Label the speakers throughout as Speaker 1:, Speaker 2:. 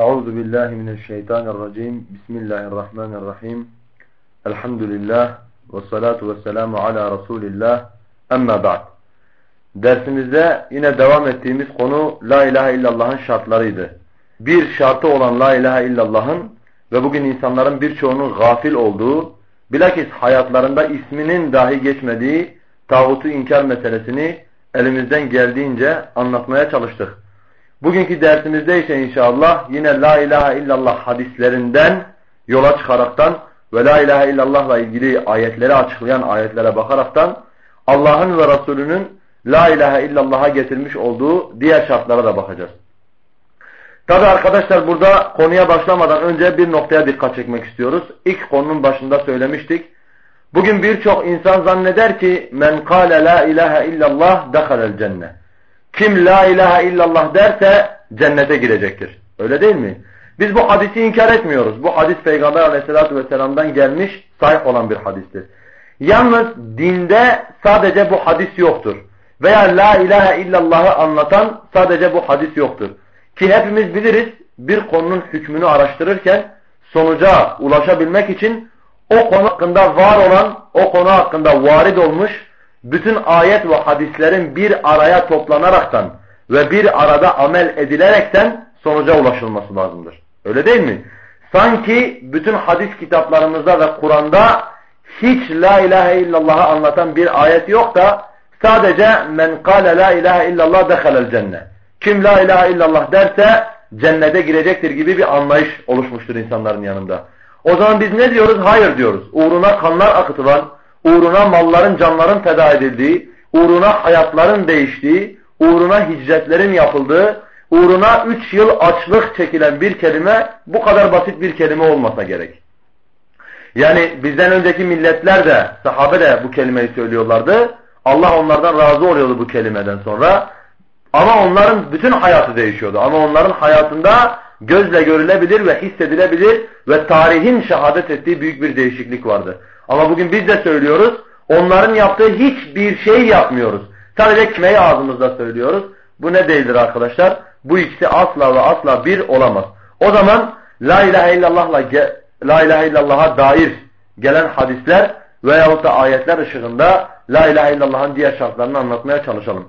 Speaker 1: Euzu billahi mineşşeytanirracim. Bismillahirrahmanirrahim. Elhamdülillah ve salatu ve selamu ala Resulillah. Amma ba'd. Dersimizde yine devam ettiğimiz konu La ilahe illallah'ın şartlarıydı. Bir şartı olan La ilahe illallah'ın ve bugün insanların birçoğunun gafil olduğu, bilakis hayatlarında isminin dahi geçmediği tağutu inkar meselesini elimizden geldiğince anlatmaya çalıştık. Bugünkü dersimizde ise inşallah yine La ilahe illallah hadislerinden yola çıkaraktan ve La ilahe illallahla ilgili ayetleri açıklayan ayetlere bakaraktan Allah'ın ve Resulünün La ilahe illallah'a getirmiş olduğu diğer şartlara da bakacağız. Tabi arkadaşlar burada konuya başlamadan önce bir noktaya dikkat çekmek istiyoruz. İlk konunun başında söylemiştik. Bugün birçok insan zanneder ki men kâle la ilahe illallah dehalel cennet. Kim la ilahe illallah derse cennete girecektir. Öyle değil mi? Biz bu hadisi inkar etmiyoruz. Bu hadis Peygamber aleyhissalatü vesselam'dan gelmiş sahih olan bir hadistir. Yalnız dinde sadece bu hadis yoktur. Veya la ilahe illallah'ı anlatan sadece bu hadis yoktur. Ki hepimiz biliriz bir konunun hükmünü araştırırken sonuca ulaşabilmek için o konu hakkında var olan, o konu hakkında varid olmuş bütün ayet ve hadislerin bir araya toplanaraktan ve bir arada amel edilerekten sonuca ulaşılması lazımdır. Öyle değil mi? Sanki bütün hadis kitaplarımızda ve Kur'an'da hiç la ilahe illallah'ı anlatan bir ayet yok da sadece men kâle la ilahe illallah dehalel cennet. Kim la ilahe illallah derse cennete girecektir gibi bir anlayış oluşmuştur insanların yanında. O zaman biz ne diyoruz? Hayır diyoruz. Uğruna kanlar akıtılan, uğruna malların, canların feda edildiği, uğruna hayatların değiştiği, uğruna hicretlerin yapıldığı, uğruna üç yıl açlık çekilen bir kelime bu kadar basit bir kelime olmasa gerek. Yani bizden önceki milletler de, sahabe de bu kelimeyi söylüyorlardı. Allah onlardan razı oluyordu bu kelimeden sonra. Ama onların bütün hayatı değişiyordu. Ama onların hayatında gözle görülebilir ve hissedilebilir ve tarihin şehadet ettiği büyük bir değişiklik vardı. Ama bugün biz de söylüyoruz. Onların yaptığı hiçbir şey yapmıyoruz. Sadece kelimeyi ağzımızda söylüyoruz. Bu ne değildir arkadaşlar? Bu ikisi asla ve asla bir olamaz. O zaman La ilahe illallah'la La ilahe illallah'a dair gelen hadisler veyahut da ayetler ışığında La ilahe illallah'ın diğer şartlarını anlatmaya çalışalım.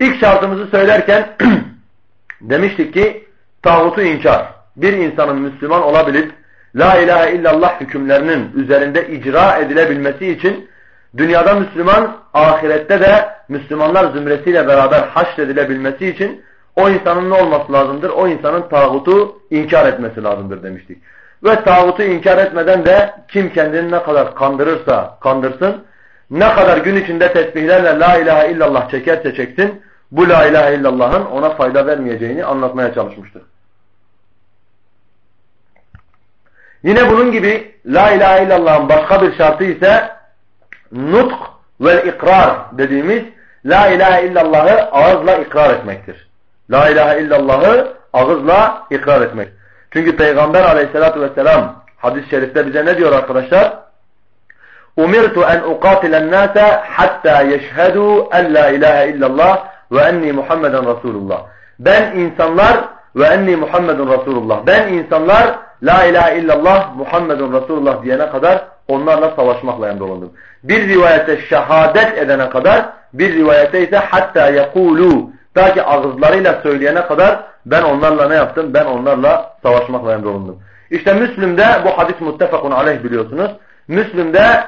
Speaker 1: İlk şartımızı söylerken demiştik ki tağutu inkar. Bir insanın Müslüman olabilip La ilahe illallah hükümlerinin üzerinde icra edilebilmesi için dünyada Müslüman, ahirette de Müslümanlar zümresiyle beraber haşredilebilmesi için o insanın ne olması lazımdır? O insanın tağutu inkar etmesi lazımdır demiştik. Ve tağutu inkar etmeden de kim kendini ne kadar kandırırsa kandırsın, ne kadar gün içinde tesbihlerle la ilahe illallah çekerse çeksin, bu la ilahe illallah'ın ona fayda vermeyeceğini anlatmaya çalışmıştık. Yine bunun gibi la ilahe illallah'ın başka bir şartı ise nutk ve ikrar dediğimiz la ilahe illallah'ı ağızla ikrar etmektir. La ilahe illallah'ı ağızla ikrar etmek. Çünkü Peygamber aleyhissalatu vesselam hadis-i şerifte bize ne diyor arkadaşlar? Umirtu en uqatilen nase hatta yeşhedü en la ilahe illallah ve enni Muhammeden Resulullah. Ben insanlar ve enni Muhammedun Resulullah. Ben insanlar La ilahe illallah Muhammedun Resulullah diyene kadar onlarla savaşmakla emrolundum. Bir rivayete şehadet edene kadar bir rivayete ise hatta yekulu ta ki ağızlarıyla söyleyene kadar ben onlarla ne yaptım? Ben onlarla savaşmakla emrolundum. İşte Müslüm'de bu hadis muttefakun aleyh biliyorsunuz. Müslüm'de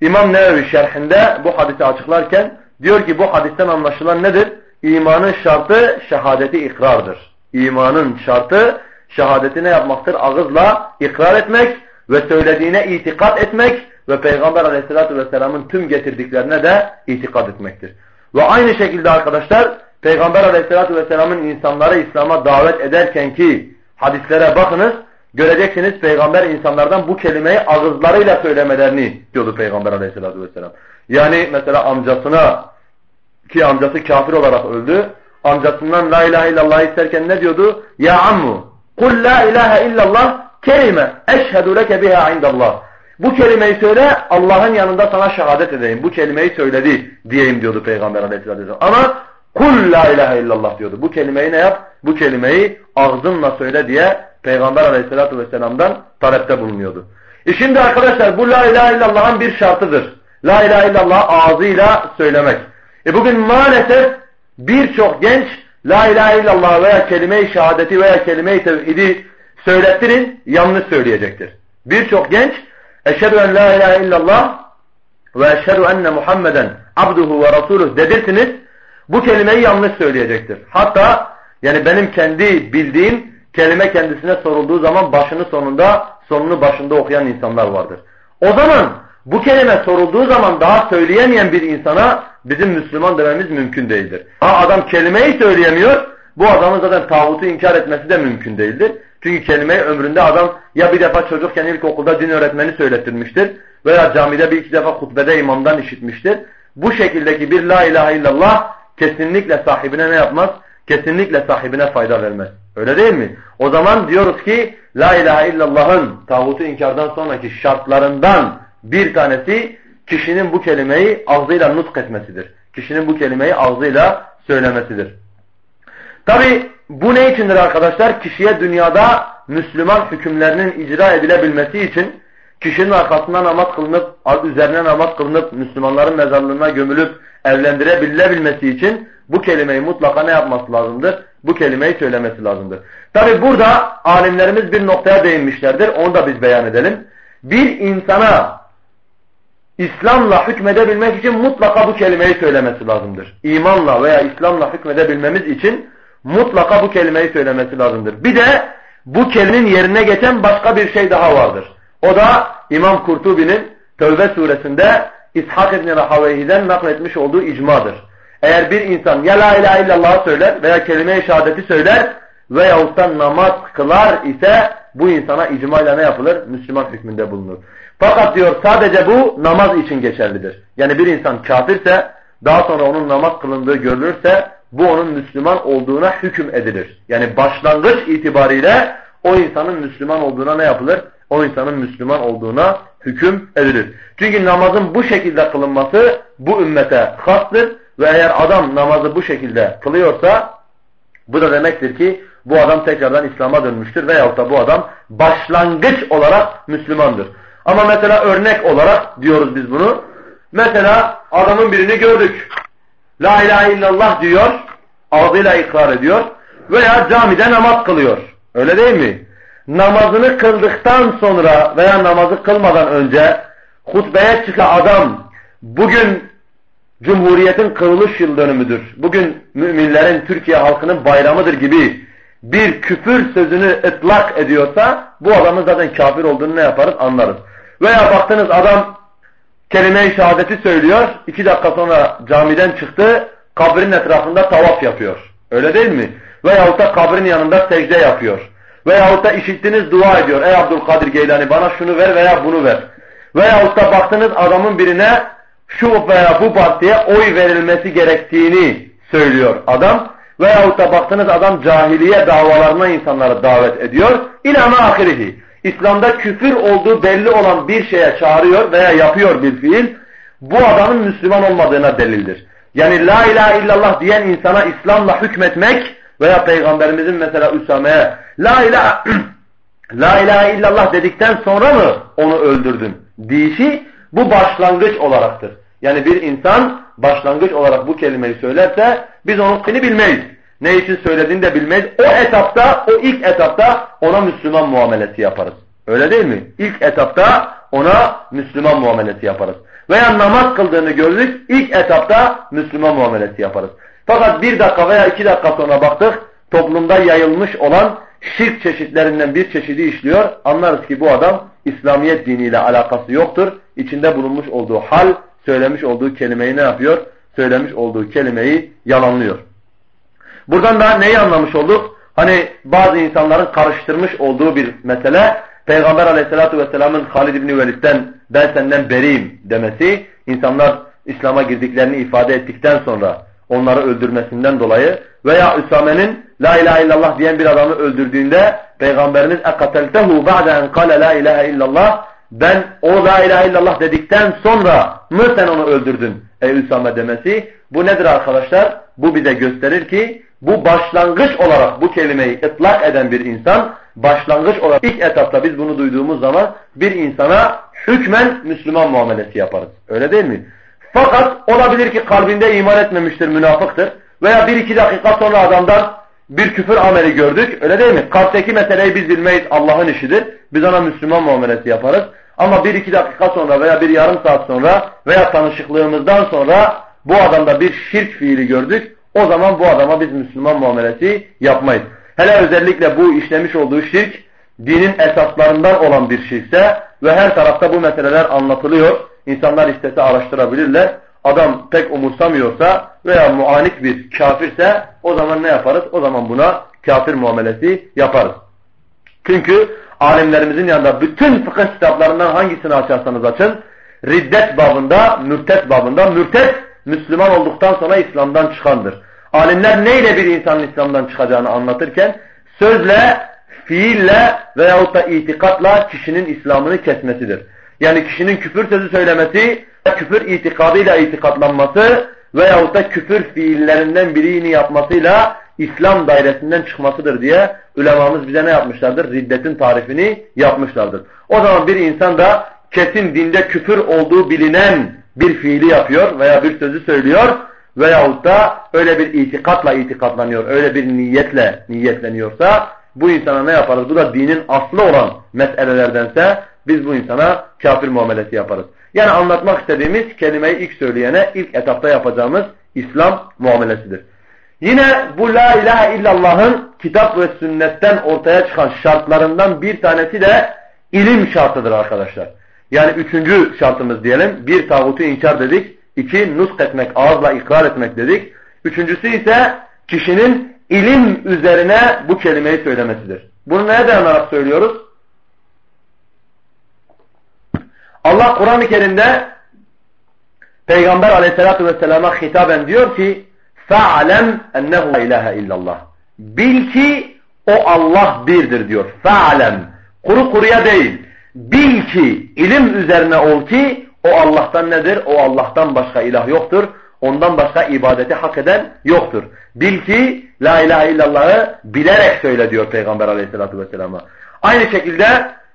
Speaker 1: İmam Nevevi şerhinde bu hadisi açıklarken diyor ki bu hadisten anlaşılan nedir? İmanın şartı şehadeti ikrardır. İmanın şartı şehadeti ne yapmaktır? Ağızla ikrar etmek ve söylediğine itikat etmek ve Peygamber aleyhissalatü vesselamın tüm getirdiklerine de itikat etmektir. Ve aynı şekilde arkadaşlar Peygamber aleyhissalatü vesselamın insanları İslam'a davet ederken ki hadislere bakınız göreceksiniz Peygamber insanlardan bu kelimeyi ağızlarıyla söylemelerini diyordu Peygamber aleyhissalatü vesselam. Yani mesela amcasına ki amcası kafir olarak öldü. Amcasından la ilahe illallah isterken ne diyordu? Ya ammu kul la ilahe illallah kelime eşhedü leke biha indallah. Bu kelimeyi söyle Allah'ın yanında sana şehadet edeyim. Bu kelimeyi söyledi diyeyim diyordu Peygamber aleyhissalatü vesselam. Ama kul la ilahe illallah diyordu. Bu kelimeyi ne yap? Bu kelimeyi ağzınla söyle diye Peygamber aleyhissalatu vesselam'dan talepte bulunuyordu. E şimdi arkadaşlar bu la ilahe illallah'ın bir şartıdır. La ilahe illallah ağzıyla söylemek. E bugün maalesef birçok genç la ilahe illallah veya kelime-i şehadeti veya kelime-i tevhidi söylettirin yanlış söyleyecektir. Birçok genç eşhedü en la ilahe illallah ve eşhedü enne Muhammeden abduhu ve rasuluh dedirsiniz. Bu kelimeyi yanlış söyleyecektir. Hatta yani benim kendi bildiğim kelime kendisine sorulduğu zaman başını sonunda sonunu başında okuyan insanlar vardır. O zaman bu kelime sorulduğu zaman daha söyleyemeyen bir insana bizim Müslüman dememiz mümkün değildir. Ha adam kelimeyi söyleyemiyor, bu adamın zaten tağutu inkar etmesi de mümkün değildir. Çünkü kelimeyi ömründe adam ya bir defa çocukken ilkokulda din öğretmeni söylettirmiştir veya camide bir iki defa hutbede imamdan işitmiştir. Bu şekildeki bir la ilahe illallah kesinlikle sahibine ne yapmaz? Kesinlikle sahibine fayda vermez. Öyle değil mi? O zaman diyoruz ki la ilahe illallah'ın tağutu inkardan sonraki şartlarından bir tanesi kişinin bu kelimeyi ağzıyla nutk etmesidir. Kişinin bu kelimeyi ağzıyla söylemesidir. Tabi bu ne içindir arkadaşlar? Kişiye dünyada Müslüman hükümlerinin icra edilebilmesi için kişinin arkasından namaz kılınıp, üzerine namaz kılınıp, Müslümanların mezarlığına gömülüp evlendirebilebilmesi için bu kelimeyi mutlaka ne yapması lazımdır? Bu kelimeyi söylemesi lazımdır. Tabi burada alimlerimiz bir noktaya değinmişlerdir. Onu da biz beyan edelim. Bir insana İslam'la hükmedebilmek için mutlaka bu kelimeyi söylemesi lazımdır. İmanla veya İslam'la hükmedebilmemiz için mutlaka bu kelimeyi söylemesi lazımdır. Bir de bu kelimenin yerine geçen başka bir şey daha vardır. O da İmam Kurtubi'nin Tövbe suresinde İshak İbni Rahaveyhi'den nakletmiş olduğu icmadır. Eğer bir insan ya la ilahe illallah söyler veya kelime-i şehadeti söyler veyahut da namaz kılar ise bu insana icmayla ne yapılır? Müslüman hükmünde bulunur. Fakat diyor sadece bu namaz için geçerlidir. Yani bir insan kafirse daha sonra onun namaz kılındığı görülürse bu onun Müslüman olduğuna hüküm edilir. Yani başlangıç itibariyle o insanın Müslüman olduğuna ne yapılır? O insanın Müslüman olduğuna hüküm edilir. Çünkü namazın bu şekilde kılınması bu ümmete hastır ve eğer adam namazı bu şekilde kılıyorsa bu da demektir ki bu adam tekrardan İslam'a dönmüştür veyahut da bu adam başlangıç olarak Müslümandır. Ama mesela örnek olarak diyoruz biz bunu. Mesela adamın birini gördük. La ilahe illallah diyor. Ağzıyla ikrar ediyor. Veya camide namaz kılıyor. Öyle değil mi? Namazını kıldıktan sonra veya namazı kılmadan önce hutbeye çıkan adam bugün Cumhuriyetin kırılış yıl dönümüdür. Bugün müminlerin Türkiye halkının bayramıdır gibi bir küfür sözünü ıtlak ediyorsa bu adamın zaten kafir olduğunu ne yaparız anlarız. Veya baktınız adam kelime-i şehadeti söylüyor. iki dakika sonra camiden çıktı. Kabrin etrafında tavaf yapıyor. Öyle değil mi? Veyahut da kabrin yanında secde yapıyor. Veyahut da işittiniz dua ediyor. Ey Abdülkadir Geylani bana şunu ver veya bunu ver. Veyahut da baktınız adamın birine şu veya bu partiye oy verilmesi gerektiğini söylüyor adam. Veyahut da baktınız adam cahiliye davalarına insanları davet ediyor. İlâme ahirihi. İslam'da küfür olduğu belli olan bir şeye çağırıyor veya yapıyor bir fiil, bu adamın Müslüman olmadığına delildir. Yani la ilahe illallah diyen insana İslam'la hükmetmek veya Peygamberimizin mesela Üsame'ye la ilahe, la ilahe illallah dedikten sonra mı onu öldürdün deyişi bu başlangıç olaraktır. Yani bir insan başlangıç olarak bu kelimeyi söylerse biz onun kını bilmeyiz. Ne için söylediğini de bilmeyiz. O etapta, o ilk etapta ona Müslüman muamelesi yaparız. Öyle değil mi? İlk etapta ona Müslüman muamelesi yaparız. Veya namaz kıldığını gördük, ilk etapta Müslüman muamelesi yaparız. Fakat bir dakika veya iki dakika sonra baktık, toplumda yayılmış olan şirk çeşitlerinden bir çeşidi işliyor. Anlarız ki bu adam İslamiyet diniyle alakası yoktur. İçinde bulunmuş olduğu hal, söylemiş olduğu kelimeyi ne yapıyor? Söylemiş olduğu kelimeyi yalanlıyor. Buradan da neyi anlamış olduk? Hani bazı insanların karıştırmış olduğu bir mesele Peygamber aleyhissalatu vesselamın Halid İbni Velid'den ben senden beriyim demesi insanlar İslam'a girdiklerini ifade ettikten sonra onları öldürmesinden dolayı veya Üsame'nin la ilahe illallah diyen bir adamı öldürdüğünde Peygamberimiz اَقَتَلْتَهُ بَعْدَ اَنْ قَالَ la ilahe illallah ben o la ilahe illallah dedikten sonra mı sen onu öldürdün ey Üsame demesi Bu nedir arkadaşlar? Bu bize gösterir ki bu başlangıç olarak bu kelimeyi ıtlak eden bir insan başlangıç olarak ilk etapta biz bunu duyduğumuz zaman bir insana hükmen Müslüman muamelesi yaparız. Öyle değil mi? Fakat olabilir ki kalbinde iman etmemiştir, münafıktır. Veya bir iki dakika sonra adamdan bir küfür ameli gördük. Öyle değil mi? Kalpteki meseleyi biz bilmeyiz. Allah'ın işidir. Biz ona Müslüman muamelesi yaparız. Ama bir iki dakika sonra veya bir yarım saat sonra veya tanışıklığımızdan sonra bu adamda bir şirk fiili gördük. O zaman bu adama biz Müslüman muamelesi yapmayız. Hele özellikle bu işlemiş olduğu şirk dinin esaslarından olan bir şirkse ve her tarafta bu meseleler anlatılıyor. İnsanlar istese araştırabilirler. Adam pek umursamıyorsa veya muanik bir kafirse o zaman ne yaparız? O zaman buna kafir muamelesi yaparız. Çünkü alimlerimizin yanında bütün fıkıh kitaplarından hangisini açarsanız açın riddet babında, mürtet babında mürtet Müslüman olduktan sonra İslam'dan çıkandır. Alimler neyle bir insanın İslam'dan çıkacağını anlatırken sözle, fiille veyahut da itikatla kişinin İslam'ını kesmesidir. Yani kişinin küfür sözü söylemesi, küfür itikadıyla itikatlanması veyahut da küfür fiillerinden birini yapmasıyla İslam dairesinden çıkmasıdır diye ulemamız bize ne yapmışlardır? Riddetin tarifini yapmışlardır. O zaman bir insan da kesin dinde küfür olduğu bilinen bir fiili yapıyor veya bir sözü söylüyor veyahut da öyle bir itikatla itikatlanıyor, öyle bir niyetle niyetleniyorsa bu insana ne yaparız? Bu da dinin aslı olan meselelerdense biz bu insana kafir muamelesi yaparız. Yani anlatmak istediğimiz kelimeyi ilk söyleyene ilk etapta yapacağımız İslam muamelesidir. Yine bu la ilahe illallah'ın kitap ve sünnetten ortaya çıkan şartlarından bir tanesi de ilim şartıdır arkadaşlar. Yani üçüncü şartımız diyelim. Bir tağutu inkar dedik. İki nusk etmek, ağızla ikrar etmek dedik. Üçüncüsü ise kişinin ilim üzerine bu kelimeyi söylemesidir. Bunu neye dayanarak söylüyoruz? Allah Kur'an-ı Kerim'de Peygamber aleyhissalatü vesselama hitaben diyor ki فَعْلَمْ اَنَّهُ لَا اِلَٰهَ illallah. Bil ki o Allah birdir diyor. فَعْلَمْ Kuru kuruya değil. Bil ki ilim üzerine ol ki o Allah'tan nedir? O Allah'tan başka ilah yoktur. Ondan başka ibadeti hak eden yoktur. Bil ki la ilahe illallah'ı bilerek söyle diyor Peygamber aleyhissalatü vesselama. Aynı şekilde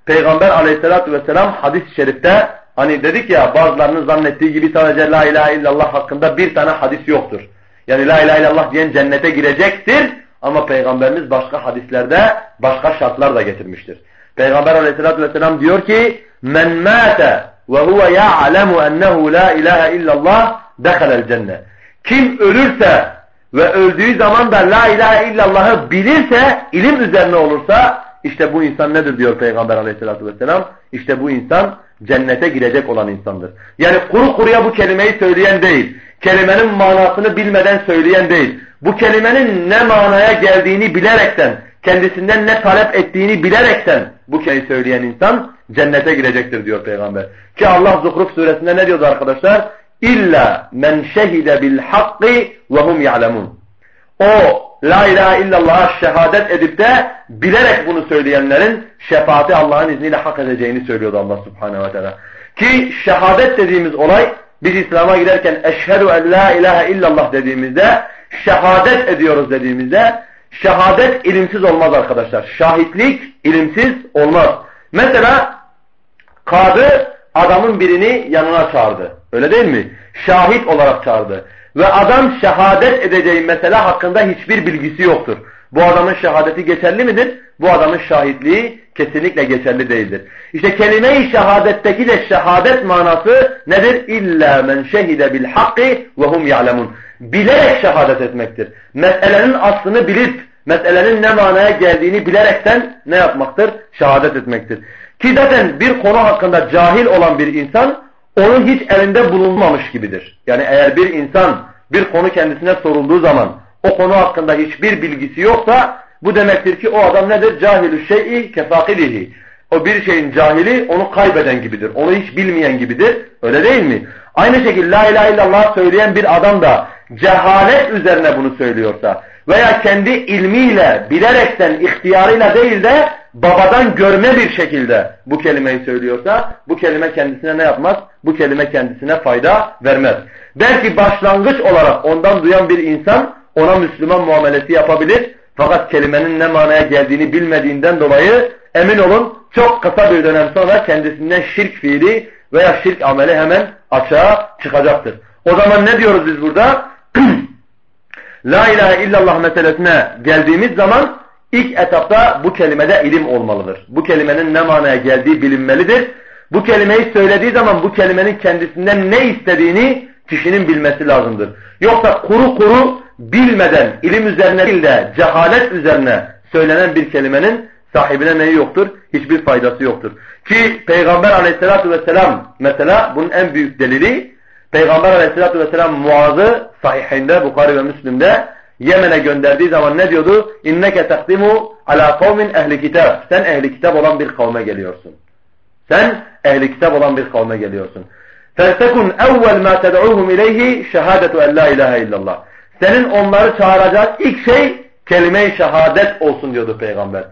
Speaker 1: Peygamber aleyhissalatü vesselam hadis-i şerifte hani dedik ya bazılarının zannettiği gibi sadece la ilahe illallah hakkında bir tane hadis yoktur. Yani la ilahe illallah diyen cennete girecektir ama Peygamberimiz başka hadislerde başka şartlar da getirmiştir. Peygamber aleyhissalatü vesselam diyor ki men mâte ve huve ya'lemu ennehu la ilahe illallah dehalel cennet. Kim ölürse ve öldüğü zaman da la ilahe illallah'ı bilirse, ilim üzerine olursa işte bu insan nedir diyor Peygamber aleyhissalatü vesselam? İşte bu insan cennete girecek olan insandır. Yani kuru kuruya bu kelimeyi söyleyen değil. Kelimenin manasını bilmeden söyleyen değil. Bu kelimenin ne manaya geldiğini bilerekten, kendisinden ne talep ettiğini bilerekten bu kelimeyi söyleyen insan cennete girecektir diyor Peygamber. Ki Allah Zuhruf suresinde ne diyordu arkadaşlar? İlla men şehide bil hakki ve hum ya'lemun. O la ilahe illallah şehadet edip de bilerek bunu söyleyenlerin şefaati Allah'ın izniyle hak edeceğini söylüyordu Allah subhanehu ve teala. Ki şehadet dediğimiz olay biz İslam'a giderken eşhedü en la ilahe illallah dediğimizde şehadet ediyoruz dediğimizde şehadet ilimsiz olmaz arkadaşlar. Şahitlik ilimsiz olmaz. Mesela kadı adamın birini yanına çağırdı. Öyle değil mi? Şahit olarak çağırdı. Ve adam şehadet edeceği mesele hakkında hiçbir bilgisi yoktur. Bu adamın şehadeti geçerli midir? Bu adamın şahitliği kesinlikle geçerli değildir. İşte kelime-i şehadetteki de şehadet manası nedir? İlla men şehide bil hakki ve hum ya'lemun. Bilerek şehadet etmektir. Meselenin aslını bilip meselenin ne manaya geldiğini bilerekten ne yapmaktır? Şehadet etmektir. Ki zaten bir konu hakkında cahil olan bir insan onun hiç elinde bulunmamış gibidir. Yani eğer bir insan bir konu kendisine sorulduğu zaman o konu hakkında hiçbir bilgisi yoksa bu demektir ki o adam nedir? Cahilü şey'i kefakilihi. O bir şeyin cahili onu kaybeden gibidir. Onu hiç bilmeyen gibidir. Öyle değil mi? Aynı şekilde la ilahe illallah söyleyen bir adam da cehalet üzerine bunu söylüyorsa veya kendi ilmiyle, bilerekten, ihtiyarıyla değil de babadan görme bir şekilde bu kelimeyi söylüyorsa bu kelime kendisine ne yapmaz? Bu kelime kendisine fayda vermez. Belki başlangıç olarak ondan duyan bir insan ona Müslüman muamelesi yapabilir. Fakat kelimenin ne manaya geldiğini bilmediğinden dolayı emin olun çok kısa bir dönem sonra kendisinden şirk fiili veya şirk ameli hemen açığa çıkacaktır. O zaman ne diyoruz biz burada? La ilahe illallah meselesine geldiğimiz zaman ilk etapta bu kelimede ilim olmalıdır. Bu kelimenin ne manaya geldiği bilinmelidir. Bu kelimeyi söylediği zaman bu kelimenin kendisinden ne istediğini kişinin bilmesi lazımdır. Yoksa kuru kuru bilmeden ilim üzerine değil de cehalet üzerine söylenen bir kelimenin sahibine neyi yoktur? Hiçbir faydası yoktur. Ki Peygamber aleyhissalatü vesselam mesela bunun en büyük delili Peygamber aleyhissalatü vesselam Muaz'ı sahihinde Bukhari ve Müslim'de Yemen'e gönderdiği zaman ne diyordu? İnneke takdimu ala kavmin ehli kitab. Sen ehli kitap olan bir kavme geliyorsun. Sen ehli kitap olan bir kavme geliyorsun. فَلْتَكُنْ اَوَّلْ مَا تَدْعُوهُمْ اِلَيْهِ شَهَادَةُ اَنْ لَا اِلَٰهَ illallah. Senin onları çağıracak ilk şey kelime-i şehadet olsun diyordu Peygamber.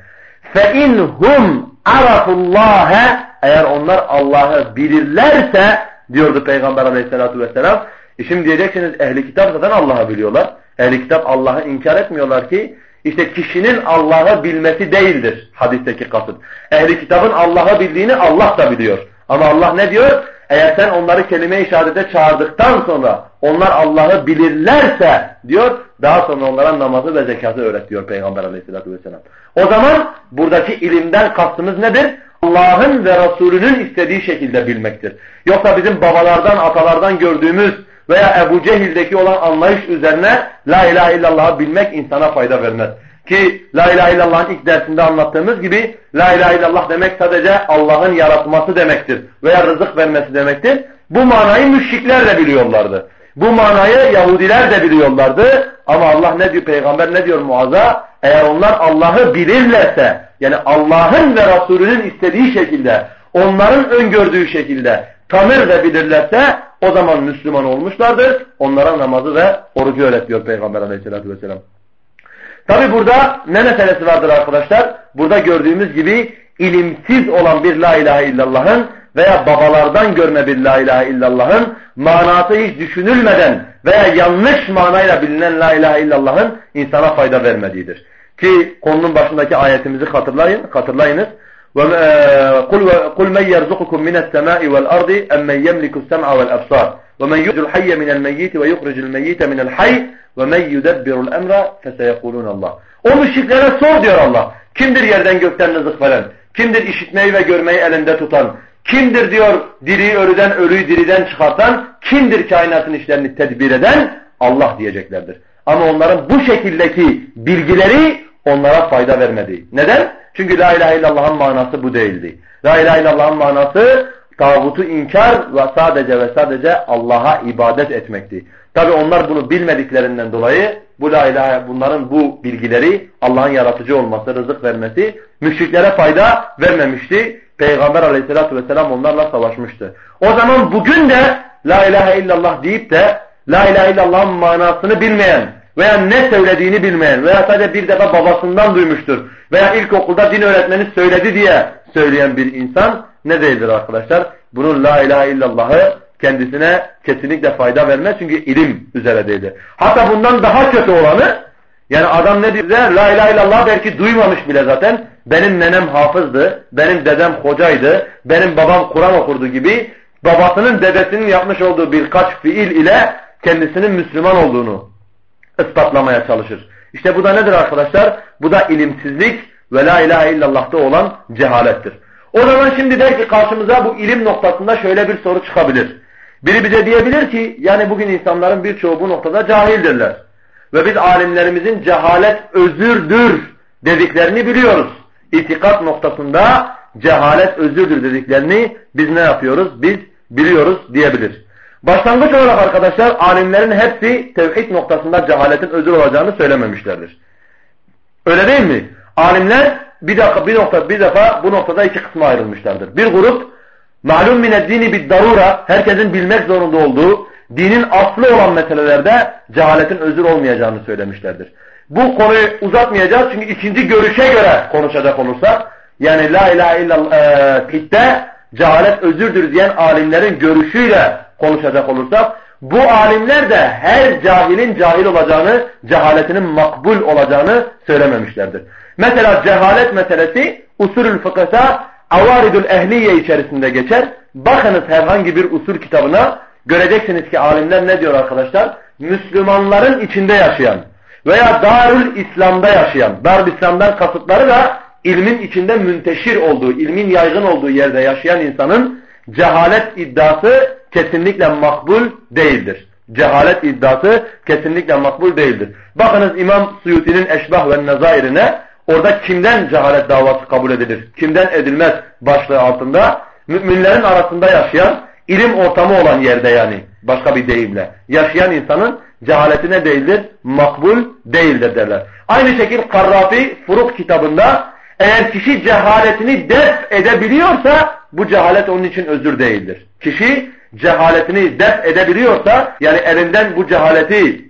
Speaker 1: فَاِنْهُمْ عَرَفُ اللّٰهَ Eğer onlar Allah'ı bilirlerse diyordu Peygamber aleyhissalatu vesselam. E şimdi diyeceksiniz ehli kitap zaten Allah'ı biliyorlar. Ehli kitap Allah'ı inkar etmiyorlar ki işte kişinin Allah'ı bilmesi değildir hadisteki kasıt. Ehli kitabın Allah'ı bildiğini Allah da biliyor. Ama Allah ne diyor? Eğer sen onları kelime-i şehadete çağırdıktan sonra onlar Allah'ı bilirlerse diyor daha sonra onlara namazı ve zekatı öğret diyor Peygamber aleyhissalatü vesselam. O zaman buradaki ilimden kastımız nedir? Allah'ın ve Resulünün istediği şekilde bilmektir. Yoksa bizim babalardan, atalardan gördüğümüz veya Ebu Cehil'deki olan anlayış üzerine La ilahe illallah'ı bilmek insana fayda vermez. Ki La ilahe illallah'ın ilk dersinde anlattığımız gibi La ilahe illallah demek sadece Allah'ın yaratması demektir. Veya rızık vermesi demektir. Bu manayı müşrikler de biliyorlardı. Bu manayı Yahudiler de biliyorlardı. Ama Allah ne diyor? Peygamber ne diyor Muaz'a? Eğer onlar Allah'ı bilirlerse yani Allah'ın ve Resulünün istediği şekilde onların öngördüğü şekilde tanır ve bilirlerse o zaman Müslüman olmuşlardır. Onlara namazı ve orucu öğretiyor Peygamber aleyhissalatü vesselam. Tabi burada ne meselesi vardır arkadaşlar? Burada gördüğümüz gibi ilimsiz olan bir la ilahe illallah'ın veya babalardan görme bir la ilahe illallah'ın manası hiç düşünülmeden veya yanlış manayla bilinen la ilahe illallah'ın insana fayda vermediğidir. Ki konunun başındaki ayetimizi hatırlayın, hatırlayınız. قل من يرزقكم من السماء والأرض أم من يملك السمع والأبصار ومن يخرج الحي من الميت ويخرج الميت من الحي ومن يدبر الأمر فسيقولون الله O müşriklere sor diyor Allah. Kimdir yerden gökten rızık veren? Kimdir işitmeyi ve görmeyi elinde tutan? Kimdir diyor diriyi ölüden, ölüyü diriden çıkartan? Kimdir kainatın işlerini tedbir eden? Allah diyeceklerdir. Ama onların bu şekildeki bilgileri onlara fayda vermedi. Neden? Çünkü la ilahe illallah'ın manası bu değildi. La ilahe illallah'ın manası tağutu inkar ve sadece ve sadece Allah'a ibadet etmekti. Tabi onlar bunu bilmediklerinden dolayı bu la ilahe bunların bu bilgileri Allah'ın yaratıcı olması, rızık vermesi müşriklere fayda vermemişti. Peygamber aleyhissalatü vesselam onlarla savaşmıştı. O zaman bugün de la ilahe illallah deyip de la ilahe illallah'ın manasını bilmeyen veya ne söylediğini bilmeyen veya sadece bir defa babasından duymuştur veya ilkokulda din öğretmeni söyledi diye söyleyen bir insan ne değildir arkadaşlar? Bunun la ilahe illallahı kendisine kesinlikle fayda vermez çünkü ilim üzere değildir. Hatta bundan daha kötü olanı yani adam ne diyor? La ilahe illallah belki duymamış bile zaten. Benim nenem hafızdı, benim dedem hocaydı, benim babam Kur'an okurdu gibi babasının dedesinin yapmış olduğu birkaç fiil ile kendisinin Müslüman olduğunu ispatlamaya çalışır. İşte bu da nedir arkadaşlar? Bu da ilimsizlik ve la ilahe illallah'ta olan cehalettir. O zaman şimdi der ki karşımıza bu ilim noktasında şöyle bir soru çıkabilir. Biri bize diyebilir ki yani bugün insanların birçoğu bu noktada cahildirler. Ve biz alimlerimizin cehalet özürdür dediklerini biliyoruz. İtikat noktasında cehalet özürdür dediklerini biz ne yapıyoruz? Biz biliyoruz diyebilir. Başlangıç olarak arkadaşlar alimlerin hepsi tevhid noktasında cehaletin özür olacağını söylememişlerdir. Öyle değil mi? Alimler bir dakika bir nokta bir defa bu noktada iki kısma ayrılmışlardır. Bir grup malum mineddini bir darura herkesin bilmek zorunda olduğu dinin aslı olan meselelerde cehaletin özür olmayacağını söylemişlerdir. Bu konuyu uzatmayacağız çünkü ikinci görüşe göre konuşacak olursak yani la ilahe illallah e, cehalet özürdür diyen alimlerin görüşüyle konuşacak olursak bu alimler de her cahilin cahil olacağını, cehaletinin makbul olacağını söylememişlerdir. Mesela cehalet meselesi usulül fıkıhta avaridül ehliye içerisinde geçer. Bakınız herhangi bir usul kitabına göreceksiniz ki alimler ne diyor arkadaşlar? Müslümanların içinde yaşayan veya Darül İslam'da yaşayan, Darül İslam'dan kasıtları da ilmin içinde münteşir olduğu, ilmin yaygın olduğu yerde yaşayan insanın cehalet iddiası kesinlikle makbul değildir. Cehalet iddiası kesinlikle makbul değildir. Bakınız İmam Suyuti'nin Eşbah ve Nezairine orada kimden cehalet davası kabul edilir, kimden edilmez başlığı altında müminlerin arasında yaşayan, ilim ortamı olan yerde yani başka bir deyimle yaşayan insanın cehaletine değildir, makbul değildir derler. Aynı şekilde Karrafi Furuk kitabında eğer kişi cehaletini def edebiliyorsa bu cehalet onun için özür değildir. Kişi cehaletini def edebiliyorsa yani elinden bu cehaleti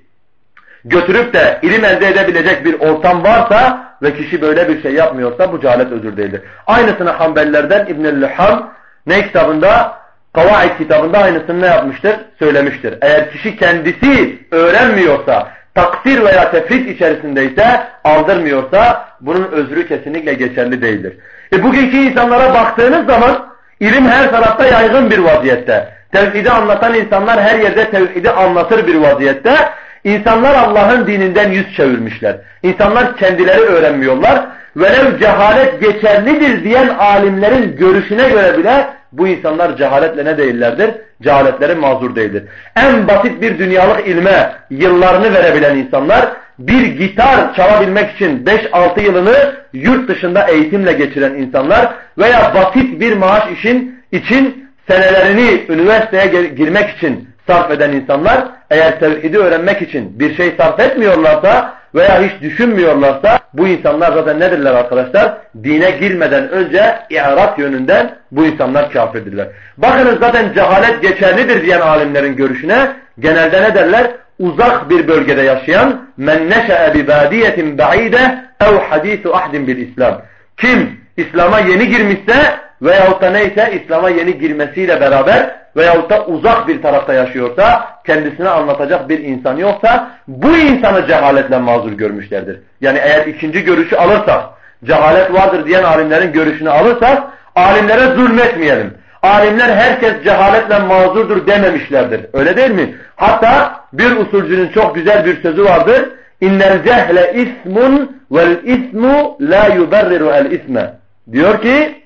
Speaker 1: götürüp de ilim elde edebilecek bir ortam varsa ve kişi böyle bir şey yapmıyorsa bu cehalet özür değildir. Aynısını Hanbelilerden İbn-i Lüham ne kitabında? Kavaid kitabında aynısını ne yapmıştır? Söylemiştir. Eğer kişi kendisi öğrenmiyorsa, taksir veya tefrit içerisindeyse, aldırmıyorsa bunun özrü kesinlikle geçerli değildir. E bugünkü insanlara baktığınız zaman ilim her tarafta yaygın bir vaziyette. Tevhidi anlatan insanlar her yerde tevhidi anlatır bir vaziyette. İnsanlar Allah'ın dininden yüz çevirmişler. İnsanlar kendileri öğrenmiyorlar. Velev cehalet geçerlidir diyen alimlerin görüşüne göre bile bu insanlar cehaletle ne değillerdir? Cehaletleri mazur değildir. En basit bir dünyalık ilme yıllarını verebilen insanlar bir gitar çalabilmek için 5-6 yılını yurt dışında eğitimle geçiren insanlar veya basit bir maaş işin için senelerini üniversiteye girmek için sarf eden insanlar eğer tevhidi öğrenmek için bir şey sarf etmiyorlarsa veya hiç düşünmüyorlarsa bu insanlar zaten nedirler arkadaşlar? Dine girmeden önce i'raf yönünden bu insanlar kafirdirler. Bakınız zaten cehalet geçerlidir diyen alimlerin görüşüne genelde ne derler? Uzak bir bölgede yaşayan men neşe'e bi badiyetin ba'ide ev hadisu ahdin bil İslam. Kim İslam'a yeni girmişse veyahut da neyse İslam'a yeni girmesiyle beraber veyahut da uzak bir tarafta yaşıyorsa, kendisine anlatacak bir insan yoksa bu insanı cehaletle mazur görmüşlerdir. Yani eğer ikinci görüşü alırsak, cehalet vardır diyen alimlerin görüşünü alırsak, alimlere zulmetmeyelim. Alimler herkes cehaletle mazurdur dememişlerdir. Öyle değil mi? Hatta bir usulcünün çok güzel bir sözü vardır. İnnel cehle ismun vel ismu la yuberriru el isme. Diyor ki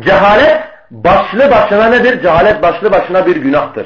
Speaker 1: cehalet başlı başına nedir? Cehalet başlı başına bir günahtır.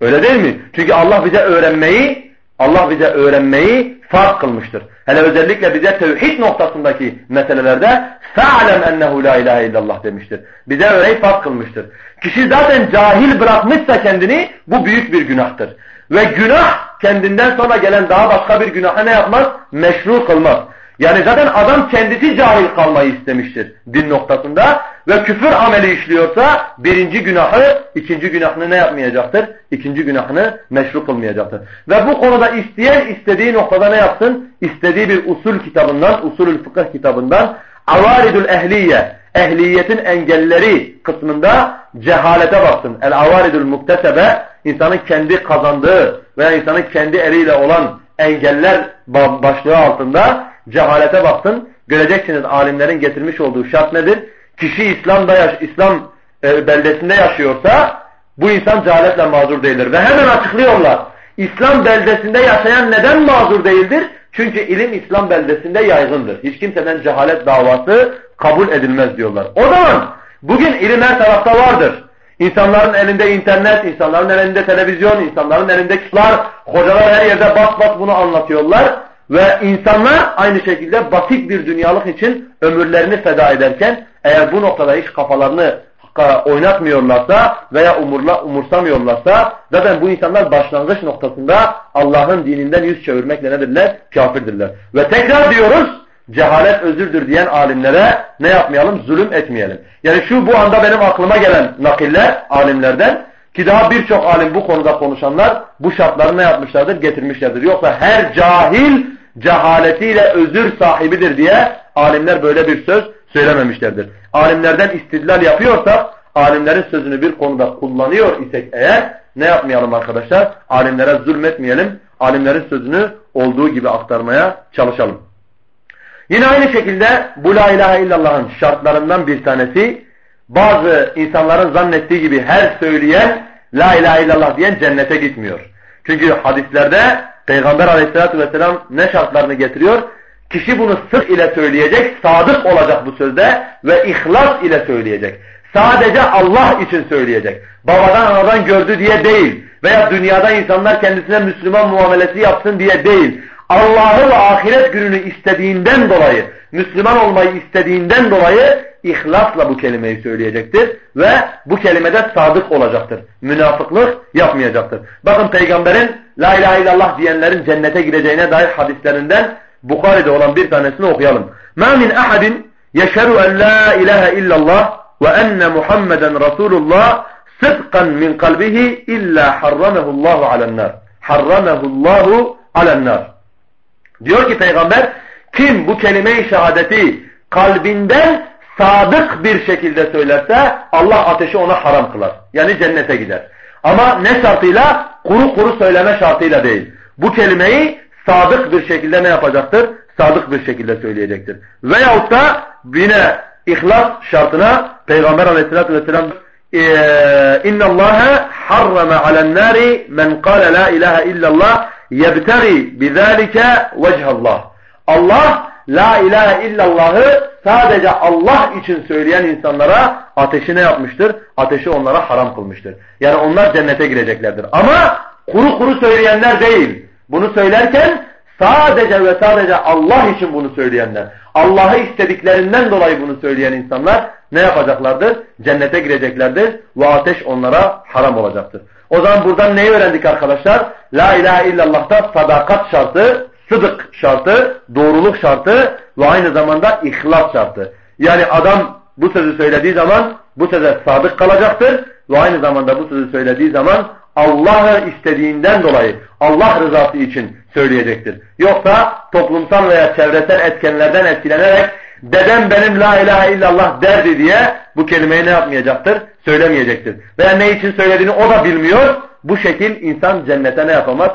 Speaker 1: Öyle değil mi? Çünkü Allah bize öğrenmeyi Allah bize öğrenmeyi fark kılmıştır. Hele özellikle bize tevhid noktasındaki meselelerde فَعْلَمْ اَنَّهُ la ilahe illallah demiştir. Bize öğreyi fark kılmıştır. Kişi zaten cahil bırakmışsa kendini bu büyük bir günahtır. Ve günah kendinden sonra gelen daha başka bir günaha ne yapmaz? Meşru kılmaz. Yani zaten adam kendisi cahil kalmayı istemiştir din noktasında ve küfür ameli işliyorsa birinci günahı ikinci günahını ne yapmayacaktır? İkinci günahını meşru kılmayacaktır. Ve bu konuda isteyen istediği noktada ne yapsın? İstediği bir usul kitabından, usulül fıkıh kitabından avaridül ehliye, ehliyetin engelleri kısmında cehalete baksın. El avaridül muktesebe, insanın kendi kazandığı veya insanın kendi eliyle olan engeller başlığı altında cehalete baksın. Göreceksiniz alimlerin getirmiş olduğu şart nedir? Kişi İslam'da yaş İslam e, beldesinde yaşıyorsa bu insan cehaletle mazur değildir. Ve hemen açıklıyorlar. İslam beldesinde yaşayan neden mazur değildir? Çünkü ilim İslam beldesinde yaygındır. Hiç kimseden cehalet davası kabul edilmez diyorlar. O zaman bugün ilim her tarafta vardır. İnsanların elinde internet, insanların elinde televizyon, insanların elinde kitaplar, hocalar her yerde bas bas bunu anlatıyorlar. Ve insanlar aynı şekilde basit bir dünyalık için ömürlerini feda ederken eğer bu noktada hiç kafalarını oynatmıyorlarsa veya umurla, umursamıyorlarsa zaten bu insanlar başlangıç noktasında Allah'ın dininden yüz çevirmekle nedirler? Kafirdirler. Ve tekrar diyoruz cehalet özürdür diyen alimlere ne yapmayalım? Zulüm etmeyelim. Yani şu bu anda benim aklıma gelen nakiller alimlerden ki daha birçok alim bu konuda konuşanlar bu şartları ne yapmışlardır? Getirmişlerdir. Yoksa her cahil cehaletiyle özür sahibidir diye alimler böyle bir söz söylememişlerdir. Alimlerden istidlal yapıyorsak alimlerin sözünü bir konuda kullanıyor isek eğer ne yapmayalım arkadaşlar? Alimlere zulmetmeyelim. Alimlerin sözünü olduğu gibi aktarmaya çalışalım. Yine aynı şekilde bu la ilahe illallah'ın şartlarından bir tanesi bazı insanların zannettiği gibi her söyleyen la ilahe illallah diyen cennete gitmiyor. Çünkü hadislerde Peygamber aleyhissalatü vesselam ne şartlarını getiriyor? Kişi bunu sırf ile söyleyecek, sadık olacak bu sözde ve ihlas ile söyleyecek. Sadece Allah için söyleyecek. Babadan anadan gördü diye değil veya dünyada insanlar kendisine Müslüman muamelesi yapsın diye değil. Allah'ı ve ahiret gününü istediğinden dolayı, Müslüman olmayı istediğinden dolayı ihlasla bu kelimeyi söyleyecektir ve bu kelimede sadık olacaktır. Münafıklık yapmayacaktır. Bakın peygamberin la ilahe illallah diyenlerin cennete gireceğine dair hadislerinden Bukhari'de olan bir tanesini okuyalım. مَا مِنْ أَحَدٍ يَشَرُ أَنْ لَا إِلَٰهَ إِلَّا اللّٰهِ وَأَنَّ مُحَمَّدًا رَسُولُ اللّٰهِ صِدْقًا مِنْ قَلْبِهِ إِلَّا حَرَّمَهُ اللّٰهُ عَلَى النَّارِ حَرَّمَهُ اللّٰهُ عَلَى النَّارِ Diyor ki peygamber kim bu kelime-i şehadeti kalbinden sadık bir şekilde söylerse Allah ateşi ona haram kılar. Yani cennete gider. Ama ne şartıyla? Kuru kuru söyleme şartıyla değil. Bu kelimeyi sadık bir şekilde ne yapacaktır? Sadık bir şekilde söyleyecektir. Veyahut da yine ihlas şartına Peygamber aleyhissalatü vesselam اِنَّ اللّٰهَ حَرَّمَ عَلَى النَّارِ مَنْ قَالَ لَا اِلَٰهَ اِلَّا اللّٰهِ يَبْتَغِي بِذَٰلِكَ وَجْهَ اللّٰهِ Allah La ilahe illallahı sadece Allah için söyleyen insanlara ateşi ne yapmıştır? Ateşi onlara haram kılmıştır. Yani onlar cennete gireceklerdir. Ama kuru kuru söyleyenler değil. Bunu söylerken sadece ve sadece Allah için bunu söyleyenler. Allah'ı istediklerinden dolayı bunu söyleyen insanlar ne yapacaklardır? Cennete gireceklerdir ve ateş onlara haram olacaktır. O zaman buradan neyi öğrendik arkadaşlar? La ilahe illallah'ta sadakat şartı, sıdık şartı, doğruluk şartı ve aynı zamanda ihlas şartı. Yani adam bu sözü söylediği zaman bu söze sadık kalacaktır ve aynı zamanda bu sözü söylediği zaman Allah'ı istediğinden dolayı Allah rızası için söyleyecektir. Yoksa toplumsal veya çevresel etkenlerden etkilenerek dedem benim la ilahe illallah derdi diye bu kelimeyi ne yapmayacaktır? Söylemeyecektir. Veya ne için söylediğini o da bilmiyor. Bu şekil insan cennete ne yapamaz?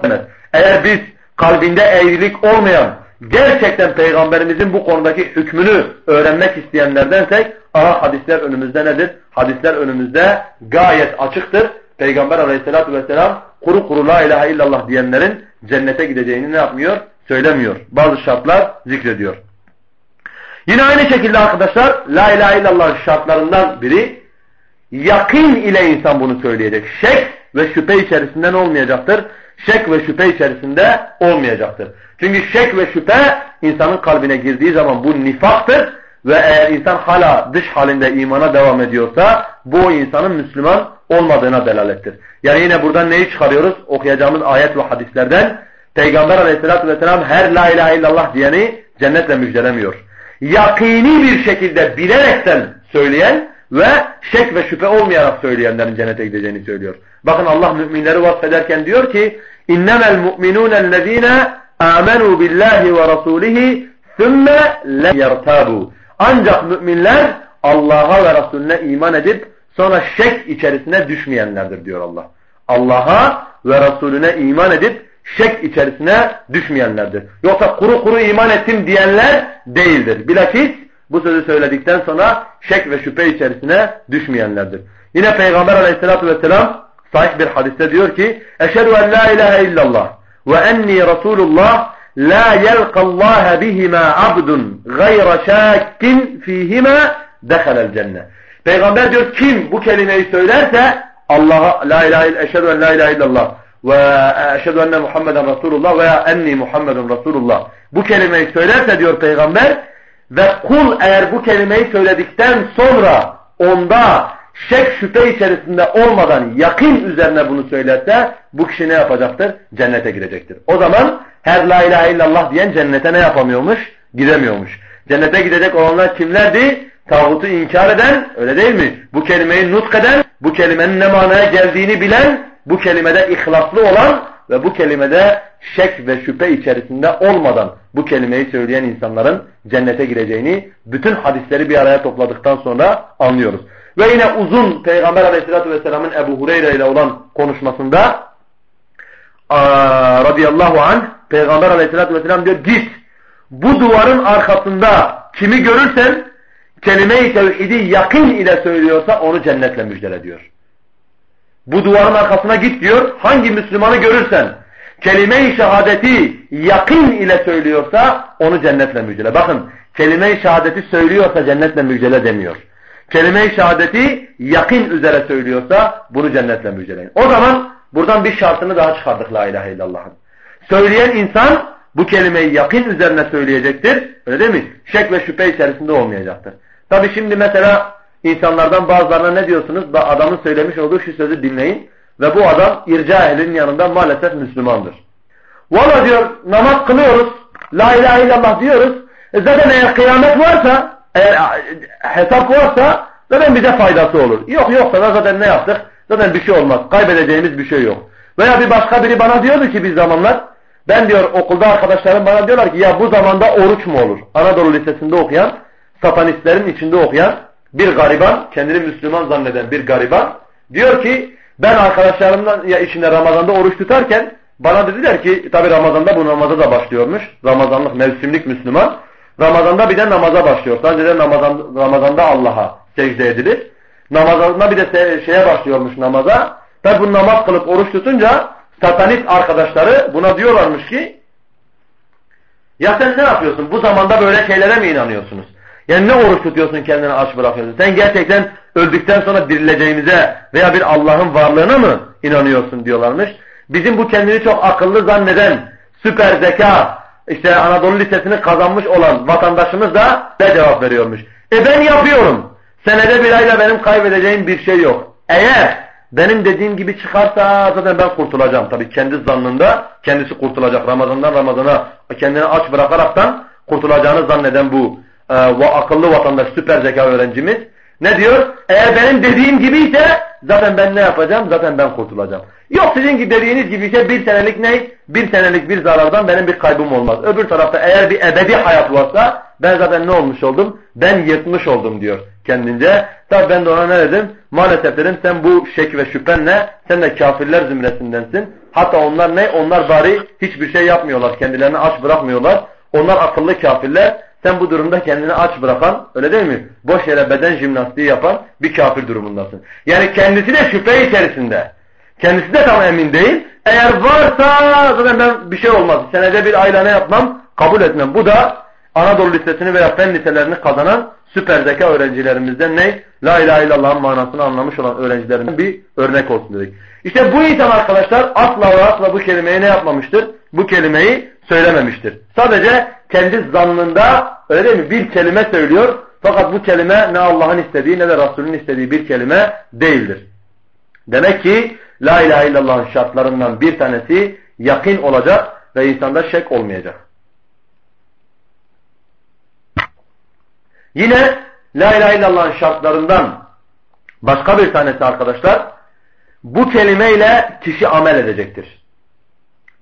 Speaker 1: Eğer biz kalbinde eğrilik olmayan, gerçekten Peygamberimizin bu konudaki hükmünü öğrenmek isteyenlerdensek, aha hadisler önümüzde nedir? Hadisler önümüzde gayet açıktır. Peygamber aleyhissalatü vesselam kuru kuru la ilahe illallah diyenlerin cennete gideceğini ne yapmıyor? Söylemiyor. Bazı şartlar zikrediyor. Yine aynı şekilde arkadaşlar la ilahe illallah şartlarından biri yakin ile insan bunu söyleyecek. Şek ve şüphe içerisinden olmayacaktır şek ve şüphe içerisinde olmayacaktır. Çünkü şek ve şüphe insanın kalbine girdiği zaman bu nifaktır ve eğer insan hala dış halinde imana devam ediyorsa bu o insanın Müslüman olmadığına delalettir. Yani yine buradan neyi çıkarıyoruz? Okuyacağımız ayet ve hadislerden Peygamber aleyhissalatü vesselam her la ilahe illallah diyeni cennetle müjdelemiyor. Yakini bir şekilde bilerekten söyleyen ve şek ve şüphe olmayarak söyleyenlerin cennete gideceğini söylüyor. Bakın Allah müminleri vasfederken diyor ki اِنَّمَا الْمُؤْمِنُونَ الَّذ۪ينَ آمَنُوا بِاللّٰهِ وَرَسُولِهِ ثُمَّ لَمْ يَرْتَابُوا Ancak müminler Allah'a ve Resulüne iman edip sonra şek içerisine düşmeyenlerdir diyor Allah. Allah'a ve Resulüne iman edip şek içerisine düşmeyenlerdir. Yoksa kuru kuru iman ettim diyenler değildir. Bilakis bu sözü söyledikten sonra şek ve şüphe içerisine düşmeyenlerdir. Yine Peygamber aleyhissalatü vesselam sahih bir hadiste diyor ki Eşhedü en la ilahe illallah ve enni Resulullah la yelqallaha bihima abdun gayra şakkin fihima dehalel cennet. Peygamber diyor kim bu kelimeyi söylerse Allah'a la ilahe eşhedü en la ilahe illallah ve eşhedü enne Muhammeden Resulullah veya enni Muhammeden Resulullah bu kelimeyi söylerse diyor peygamber ve kul eğer bu kelimeyi söyledikten sonra onda şek şüphe içerisinde olmadan yakın üzerine bunu söylerse bu kişi ne yapacaktır? Cennete girecektir. O zaman her la ilahe illallah diyen cennete ne yapamıyormuş? Gidemiyormuş. Cennete gidecek olanlar kimlerdi? Tağutu inkar eden, öyle değil mi? Bu kelimeyi nutk eden, bu kelimenin ne manaya geldiğini bilen, bu kelimede ihlaslı olan ve bu kelimede şek ve şüphe içerisinde olmadan bu kelimeyi söyleyen insanların cennete gireceğini bütün hadisleri bir araya topladıktan sonra anlıyoruz. Ve yine uzun Peygamber aleyhissalatü vesselamın Ebu Hureyre ile olan konuşmasında radıyallahu anh Peygamber aleyhissalatü vesselam diyor git bu duvarın arkasında kimi görürsen kelime-i tevhidi yakın ile söylüyorsa onu cennetle müjdele diyor. Bu duvarın arkasına git diyor. Hangi Müslümanı görürsen kelime-i şehadeti yakın ile söylüyorsa onu cennetle müjdele. Bakın kelime-i şehadeti söylüyorsa cennetle müjdele demiyor. Kelime-i şehadeti yakın üzere söylüyorsa bunu cennetle müjdeleyin. O zaman buradan bir şartını daha çıkardık la ilahe illallah'ın. Söyleyen insan bu kelimeyi yakın üzerine söyleyecektir. Öyle değil mi? Şek ve şüphe içerisinde olmayacaktır. Tabi şimdi mesela insanlardan bazılarına ne diyorsunuz? Adamın söylemiş olduğu şu sözü dinleyin. Ve bu adam irca ehlinin yanında maalesef Müslümandır. Valla diyor namaz kılıyoruz. La ilahe illallah diyoruz. E zaten eğer kıyamet varsa, eğer hesap varsa zaten bize faydası olur. Yok yoksa da zaten ne yaptık? Zaten bir şey olmaz. Kaybedeceğimiz bir şey yok. Veya bir başka biri bana diyordu ki bir zamanlar ben diyor okulda arkadaşlarım bana diyorlar ki ya bu zamanda oruç mu olur? Anadolu Lisesi'nde okuyan, satanistlerin içinde okuyan bir gariban, kendini Müslüman zanneden bir gariban diyor ki ben arkadaşlarımdan ya içinde Ramazan'da oruç tutarken bana dediler ki tabi Ramazan'da bu namaza da başlıyormuş. Ramazanlık mevsimlik Müslüman. Ramazan'da bir de namaza başlıyor. Sadece de Ramazan, Ramazan'da Allah'a secde edilir. Namazında bir de şeye başlıyormuş namaza. Tabi bu namaz kılıp oruç tutunca satanist arkadaşları buna diyorlarmış ki ya sen ne yapıyorsun? Bu zamanda böyle şeylere mi inanıyorsunuz? Yani ne oruç tutuyorsun kendini aç bırakıyorsun? Sen gerçekten öldükten sonra dirileceğimize veya bir Allah'ın varlığına mı inanıyorsun diyorlarmış. Bizim bu kendini çok akıllı zanneden süper zeka işte Anadolu Lisesi'ni kazanmış olan vatandaşımız da ne cevap veriyormuş. E ben yapıyorum. Senede bir ayla benim kaybedeceğim bir şey yok. Eğer benim dediğim gibi çıkarsa zaten ben kurtulacağım. Tabii kendi zannında kendisi kurtulacak. Ramazandan Ramazana kendini aç bırakaraktan kurtulacağını zanneden bu e, akıllı vatandaş süper zeka öğrencimiz ne diyor? Eğer benim dediğim gibi ise zaten ben ne yapacağım? Zaten ben kurtulacağım. Yok sizin gibi dediğiniz gibi bir senelik ne? Bir senelik bir zarardan benim bir kaybım olmaz. Öbür tarafta eğer bir ebedi hayat varsa ben zaten ne olmuş oldum? Ben yırtmış oldum diyor kendince. Tabi ben de ona ne dedim? Maalesef dedim sen bu şek ve şüphenle sen de kafirler zümresindensin. Hatta onlar ne? Onlar bari hiçbir şey yapmıyorlar. Kendilerini aç bırakmıyorlar. Onlar akıllı kafirler. Sen bu durumda kendini aç bırakan, öyle değil mi? Boş yere beden jimnastiği yapan bir kafir durumundasın. Yani kendisi de şüphe içerisinde. Kendisi de tam emin değil. Eğer varsa zaten ben bir şey olmaz. Senede bir ayla ne yapmam? Kabul etmem. Bu da Anadolu Lisesi'ni veya fen liselerini kazanan süper zeka öğrencilerimizden ne? La ilahe illallah'ın manasını anlamış olan öğrencilerimizden bir örnek olsun dedik. İşte bu insan arkadaşlar asla ve asla bu kelimeyi ne yapmamıştır? Bu kelimeyi söylememiştir. Sadece kendi zannında öyle değil mi bir kelime söylüyor. Fakat bu kelime ne Allah'ın istediği ne de Resulünün istediği bir kelime değildir. Demek ki La ilahe illallah'ın şartlarından bir tanesi yakin olacak ve insanda şek olmayacak. Yine La ilahe illallah'ın şartlarından başka bir tanesi arkadaşlar bu kelimeyle kişi amel edecektir.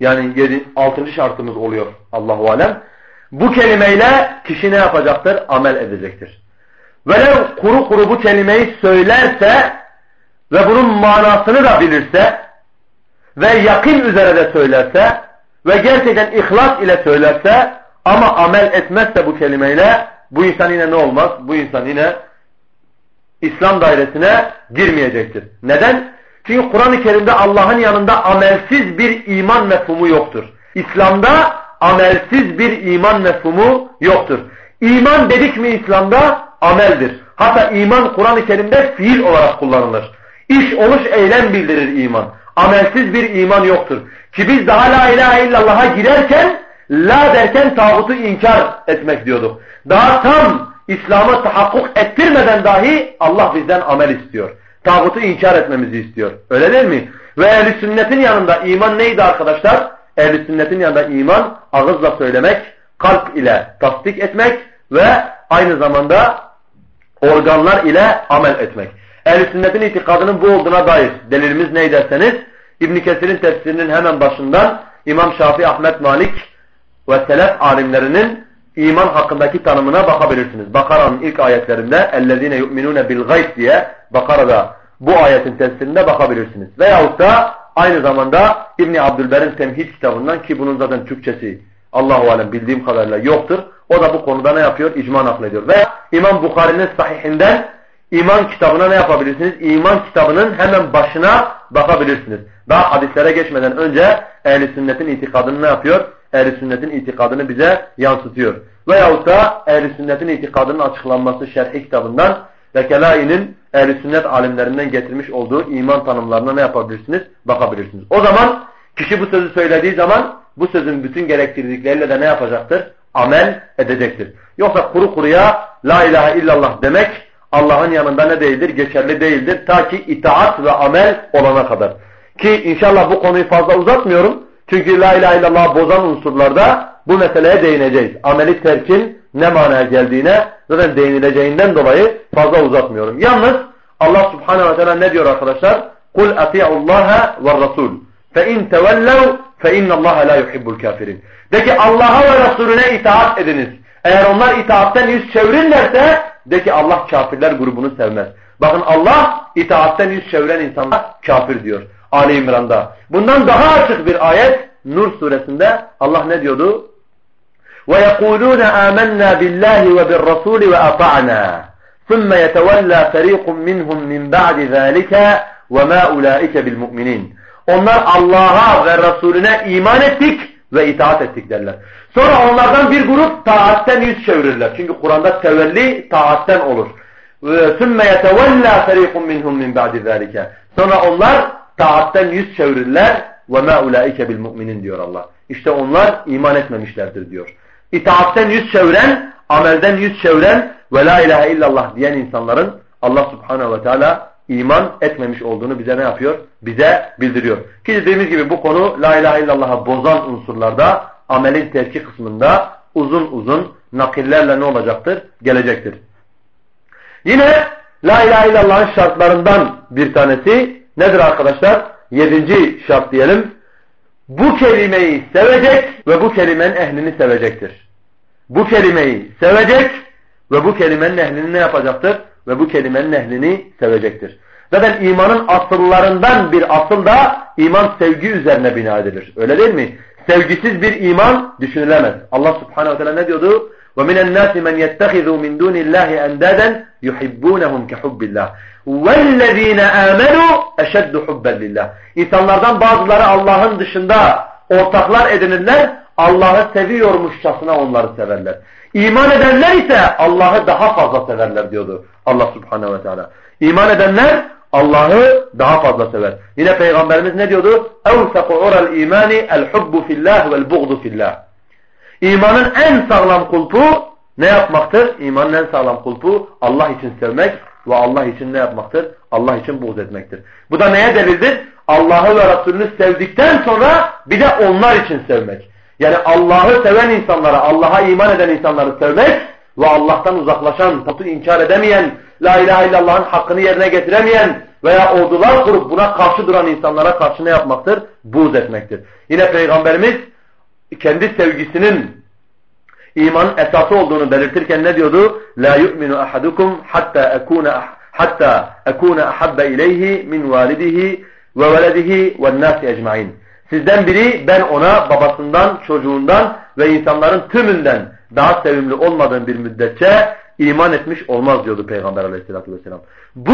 Speaker 1: Yani 7, 6. şartımız oluyor Allahu alem. Bu kelimeyle kişi ne yapacaktır? Amel edecektir. Velev kuru kuru bu kelimeyi söylerse ve bunun manasını da bilirse ve yakın üzere de söylerse ve gerçekten ihlas ile söylerse ama amel etmezse bu kelimeyle bu insan yine ne olmaz? Bu insan yine İslam dairesine girmeyecektir. Neden? Çünkü Kur'an-ı Kerim'de Allah'ın yanında amelsiz bir iman mefhumu yoktur. İslam'da amelsiz bir iman mefhumu yoktur. İman dedik mi İslam'da ameldir. Hatta iman Kur'an-ı Kerim'de fiil olarak kullanılır. İş oluş eylem bildirir iman. Amelsiz bir iman yoktur. Ki biz daha la ilahe illallah'a girerken la derken tağutu inkar etmek diyorduk. Daha tam İslam'a tahakkuk ettirmeden dahi Allah bizden amel istiyor. Tağutu inkar etmemizi istiyor. Öyle değil mi? Ve ehl sünnetin yanında iman neydi arkadaşlar? ehl sünnetin yanında iman ağızla söylemek, kalp ile tasdik etmek ve aynı zamanda organlar ile amel etmek. Ehl-i sünnetin itikadının bu olduğuna dair delilimiz ne derseniz İbn Kesir'in tefsirinin hemen başından İmam Şafii Ahmet Malik ve selef alimlerinin iman hakkındaki tanımına bakabilirsiniz. Bakara'nın ilk ayetlerinde اَلَّذ۪ينَ يُؤْمِنُونَ بِالْغَيْبِ diye Bakara'da bu ayetin tefsirinde bakabilirsiniz. Veyahut da aynı zamanda İbni Abdülber'in Temhid kitabından ki bunun zaten Türkçesi Allahu Alem bildiğim kadarıyla yoktur. O da bu konuda ne yapıyor? İcma naklediyor. Ve İmam Bukhari'nin sahihinden iman kitabına ne yapabilirsiniz? İman kitabının hemen başına bakabilirsiniz. Daha hadislere geçmeden önce ehl sünnetin itikadını ne yapıyor? ehl sünnetin itikadını bize yansıtıyor. Veyahut da ehl sünnetin itikadının açıklanması şerhi kitabından Lekelai'nin ehl sünnet alimlerinden getirmiş olduğu iman tanımlarına ne yapabilirsiniz? Bakabilirsiniz. O zaman kişi bu sözü söylediği zaman bu sözün bütün gerektirdikleriyle de ne yapacaktır? Amel edecektir. Yoksa kuru kuruya la ilahe illallah demek Allah'ın yanında ne değildir? Geçerli değildir. Ta ki itaat ve amel olana kadar. Ki inşallah bu konuyu fazla uzatmıyorum. Çünkü la ilahe illallah bozan unsurlarda bu meseleye değineceğiz. Ameli terkin ne manaya geldiğine zaten değinileceğinden dolayı fazla uzatmıyorum. Yalnız Allah subhanehu ve teala ne diyor arkadaşlar? قُلْ اَطِيعُ اللّٰهَ وَالرَّسُولُ فَاِنْ تَوَلَّوْا فَاِنَّ اللّٰهَ لَا يُحِبُّ الْكَافِرِينَ De ki Allah'a ve Resulüne itaat ediniz. Eğer onlar itaatten yüz çevirirlerse de ki Allah kafirler grubunu sevmez. Bakın Allah itaatten yüz çeviren insanlar kafir diyor. Ali İmran'da. Bundan daha açık bir ayet Nur suresinde Allah ne diyordu? وَيَقُولُونَ آمَنَّا بِاللّٰهِ وَبِالرَّسُولِ وَأَطَعْنَا ثُمَّ يَتَوَلَّى فَرِيقٌ مِّنْهُمْ مِنْ بَعْدِ ذَٰلِكَ وَمَا أُولَٰئِكَ بِالْمُؤْمِنِينَ Onlar Allah'a ve Resulüne iman ettik ve itaat ettik derler. Sonra onlardan bir grup taatten yüz çevirirler. Çünkü Kur'an'da tevelli taatten olur. ثُمَّ يَتَوَلَّى فَرِيقٌ مِّنْهُمْ مِنْ بَعْدِ ذَٰلِكَ Sonra onlar taatten yüz çevirirler ve ma ulaike bil mu'minin diyor Allah. İşte onlar iman etmemişlerdir diyor. İtaatten yüz çeviren, amelden yüz çeviren ve la ilahe illallah diyen insanların Allah subhanehu ve teala iman etmemiş olduğunu bize ne yapıyor? Bize bildiriyor. Ki dediğimiz gibi bu konu la ilahe illallah'a bozan unsurlarda amelin terki kısmında uzun uzun nakillerle ne olacaktır? Gelecektir. Yine la ilahe illallah'ın şartlarından bir tanesi nedir arkadaşlar? Yedinci şart diyelim Bu kelimeyi sevecek ve bu kelimenin ehlini sevecektir. Bu kelimeyi sevecek ve bu kelimenin ehlini ne yapacaktır? Ve bu kelimenin ehlini sevecektir. Zaten imanın asıllarından bir asıl da iman sevgi üzerine bina edilir. Öyle değil mi? Sevgisiz bir iman düşünülemez. Allah subhanehu ve teala ne diyordu? وَمِنَ النَّاسِ مَنْ يَتَّخِذُ مِنْ دُونِ اللّٰهِ اَنْدَادًا يُحِبُّونَهُمْ كَحُبِّ اللّٰهِ وَالَّذ۪ينَ آمَنُوا اَشَدُّ حُبًّا لِلّٰهِ İnsanlardan bazıları Allah'ın dışında ortaklar edinirler, Allah'ı seviyormuşçasına onları severler. İman edenler ise Allah'ı daha fazla severler diyordu Allah subhanehu ve teala. İman edenler Allah'ı daha fazla sever. Yine Peygamberimiz ne diyordu? اَوْسَقُ عُرَ الْا۪يمَانِ الْحُبُّ فِي اللّٰهِ وَالْبُغْضُ فِي اللّٰهِ İmanın en sağlam kulpu ne yapmaktır? İmanın en sağlam kulpu Allah için sevmek ve Allah için ne yapmaktır? Allah için buğz etmektir. Bu da neye delildir? Allah'ı ve Resulünü sevdikten sonra bir de onlar için sevmek. Yani Allah'ı seven insanlara, Allah'a iman eden insanları sevmek ve Allah'tan uzaklaşan, tatı inkar edemeyen, La ilahe illallah'ın hakkını yerine getiremeyen veya ordular kurup buna karşı duran insanlara karşı ne yapmaktır? Buğz etmektir. Yine Peygamberimiz kendi sevgisinin imanın esası olduğunu belirtirken ne diyordu? La yu'minu ahadukum hatta akuna hatta akuna ahabba ileyhi min validihi ve veledihi ve nasi ecmaîn. Sizden biri ben ona babasından, çocuğundan ve insanların tümünden daha sevimli olmadığım bir müddetçe iman etmiş olmaz diyordu Peygamber aleyhissalatü vesselam. Bu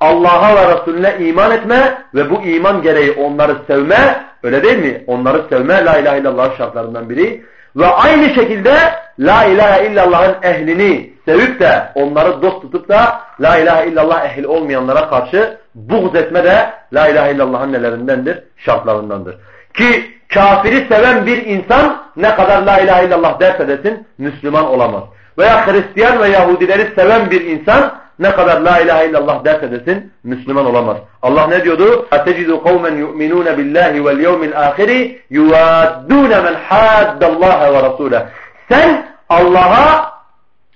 Speaker 1: Allah'a ve Resulüne iman etme ve bu iman gereği onları sevme öyle değil mi? Onları sevme la ilahe illallah şartlarından biri. Ve aynı şekilde la ilahe illallah'ın ehlini sevip de onları dost tutup da la ilahe illallah ehli olmayanlara karşı buğz etme de la ilahe illallah'ın nelerindendir? Şartlarındandır. Ki kafiri seven bir insan ne kadar la ilahe illallah derse desin Müslüman olamaz. Veya Hristiyan ve Yahudileri seven bir insan ne kadar la ilahe illallah derse desin Müslüman olamaz. Allah ne diyordu? اَتَجِدُ قَوْمًا يُؤْمِنُونَ بِاللّٰهِ وَالْيَوْمِ الْآخِرِ يُوَادُّونَ مَنْ حَادَّ اللّٰهَ وَرَسُولَهِ Sen Allah'a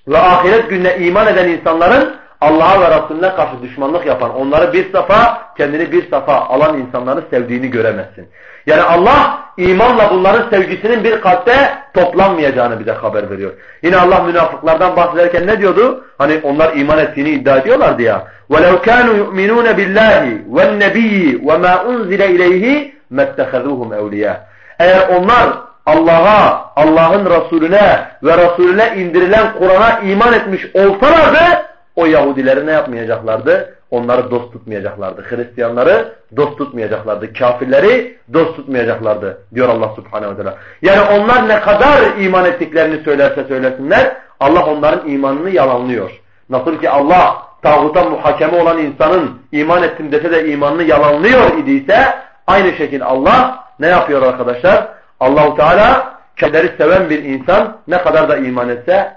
Speaker 1: ve ahiret gününe iman eden insanların Allah'a ve Resulüne karşı düşmanlık yapan, onları bir safa, kendini bir safa alan insanları sevdiğini göremezsin. Yani Allah imanla bunların sevgisinin bir kalpte toplanmayacağını bize haber veriyor. Yine Allah münafıklardan bahsederken ne diyordu? Hani onlar iman ettiğini iddia ediyorlardı ya. وَلَوْ كَانُوا يُؤْمِنُونَ بِاللّٰهِ وَالنَّبِيِّ وَمَا أُنْزِلَ إِلَيْهِ مَتَّخَذُوهُمْ اَوْلِيَا Eğer onlar Allah'a, Allah'ın Resulüne ve Resulüne indirilen Kur'an'a iman etmiş olsalardı o Yahudileri ne yapmayacaklardı? Onları dost tutmayacaklardı. Hristiyanları dost tutmayacaklardı. Kafirleri dost tutmayacaklardı diyor Allah subhanehu ve teala. Yani onlar ne kadar iman ettiklerini söylerse söylesinler Allah onların imanını yalanlıyor. Nasıl ki Allah tağuta muhakeme olan insanın iman ettim dese de imanını yalanlıyor idiyse aynı şekilde Allah ne yapıyor arkadaşlar? Allahu Teala kendileri seven bir insan ne kadar da iman etse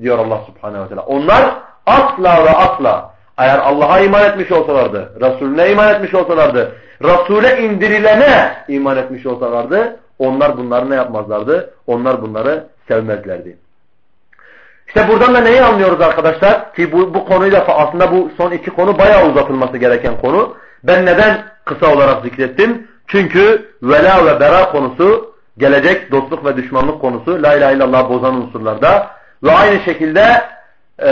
Speaker 1: diyor Allah subhanehu ve teala. Onlar asla ve asla eğer Allah'a iman etmiş olsalardı, Resulüne iman etmiş olsalardı, Resul'e indirilene iman etmiş olsalardı onlar bunları ne yapmazlardı? Onlar bunları sevmezlerdi. İşte buradan da neyi anlıyoruz arkadaşlar? Ki bu, bu konuyu da aslında bu son iki konu bayağı uzatılması gereken konu. Ben neden kısa olarak zikrettim? Çünkü vela ve bera konusu gelecek dostluk ve düşmanlık konusu la ilahe illallah bozan unsurlarda ve aynı şekilde e,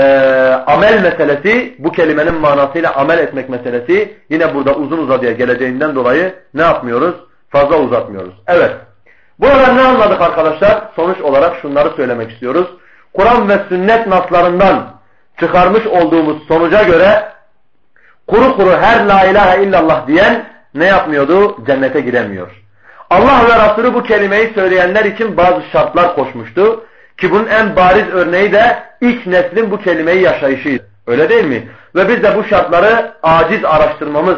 Speaker 1: amel meselesi bu kelimenin manasıyla amel etmek meselesi yine burada uzun uzadıya geleceğinden dolayı ne yapmıyoruz? Fazla uzatmıyoruz. Evet. Burada ne anladık arkadaşlar? Sonuç olarak şunları söylemek istiyoruz. Kur'an ve sünnet naslarından çıkarmış olduğumuz sonuca göre kuru kuru her la ilahe illallah diyen ne yapmıyordu? Cennete giremiyor. Allah ve Resulü bu kelimeyi söyleyenler için bazı şartlar koşmuştu. Ki bunun en bariz örneği de ilk neslin bu kelimeyi yaşayışıydı. Öyle değil mi? Ve biz de bu şartları aciz araştırmamız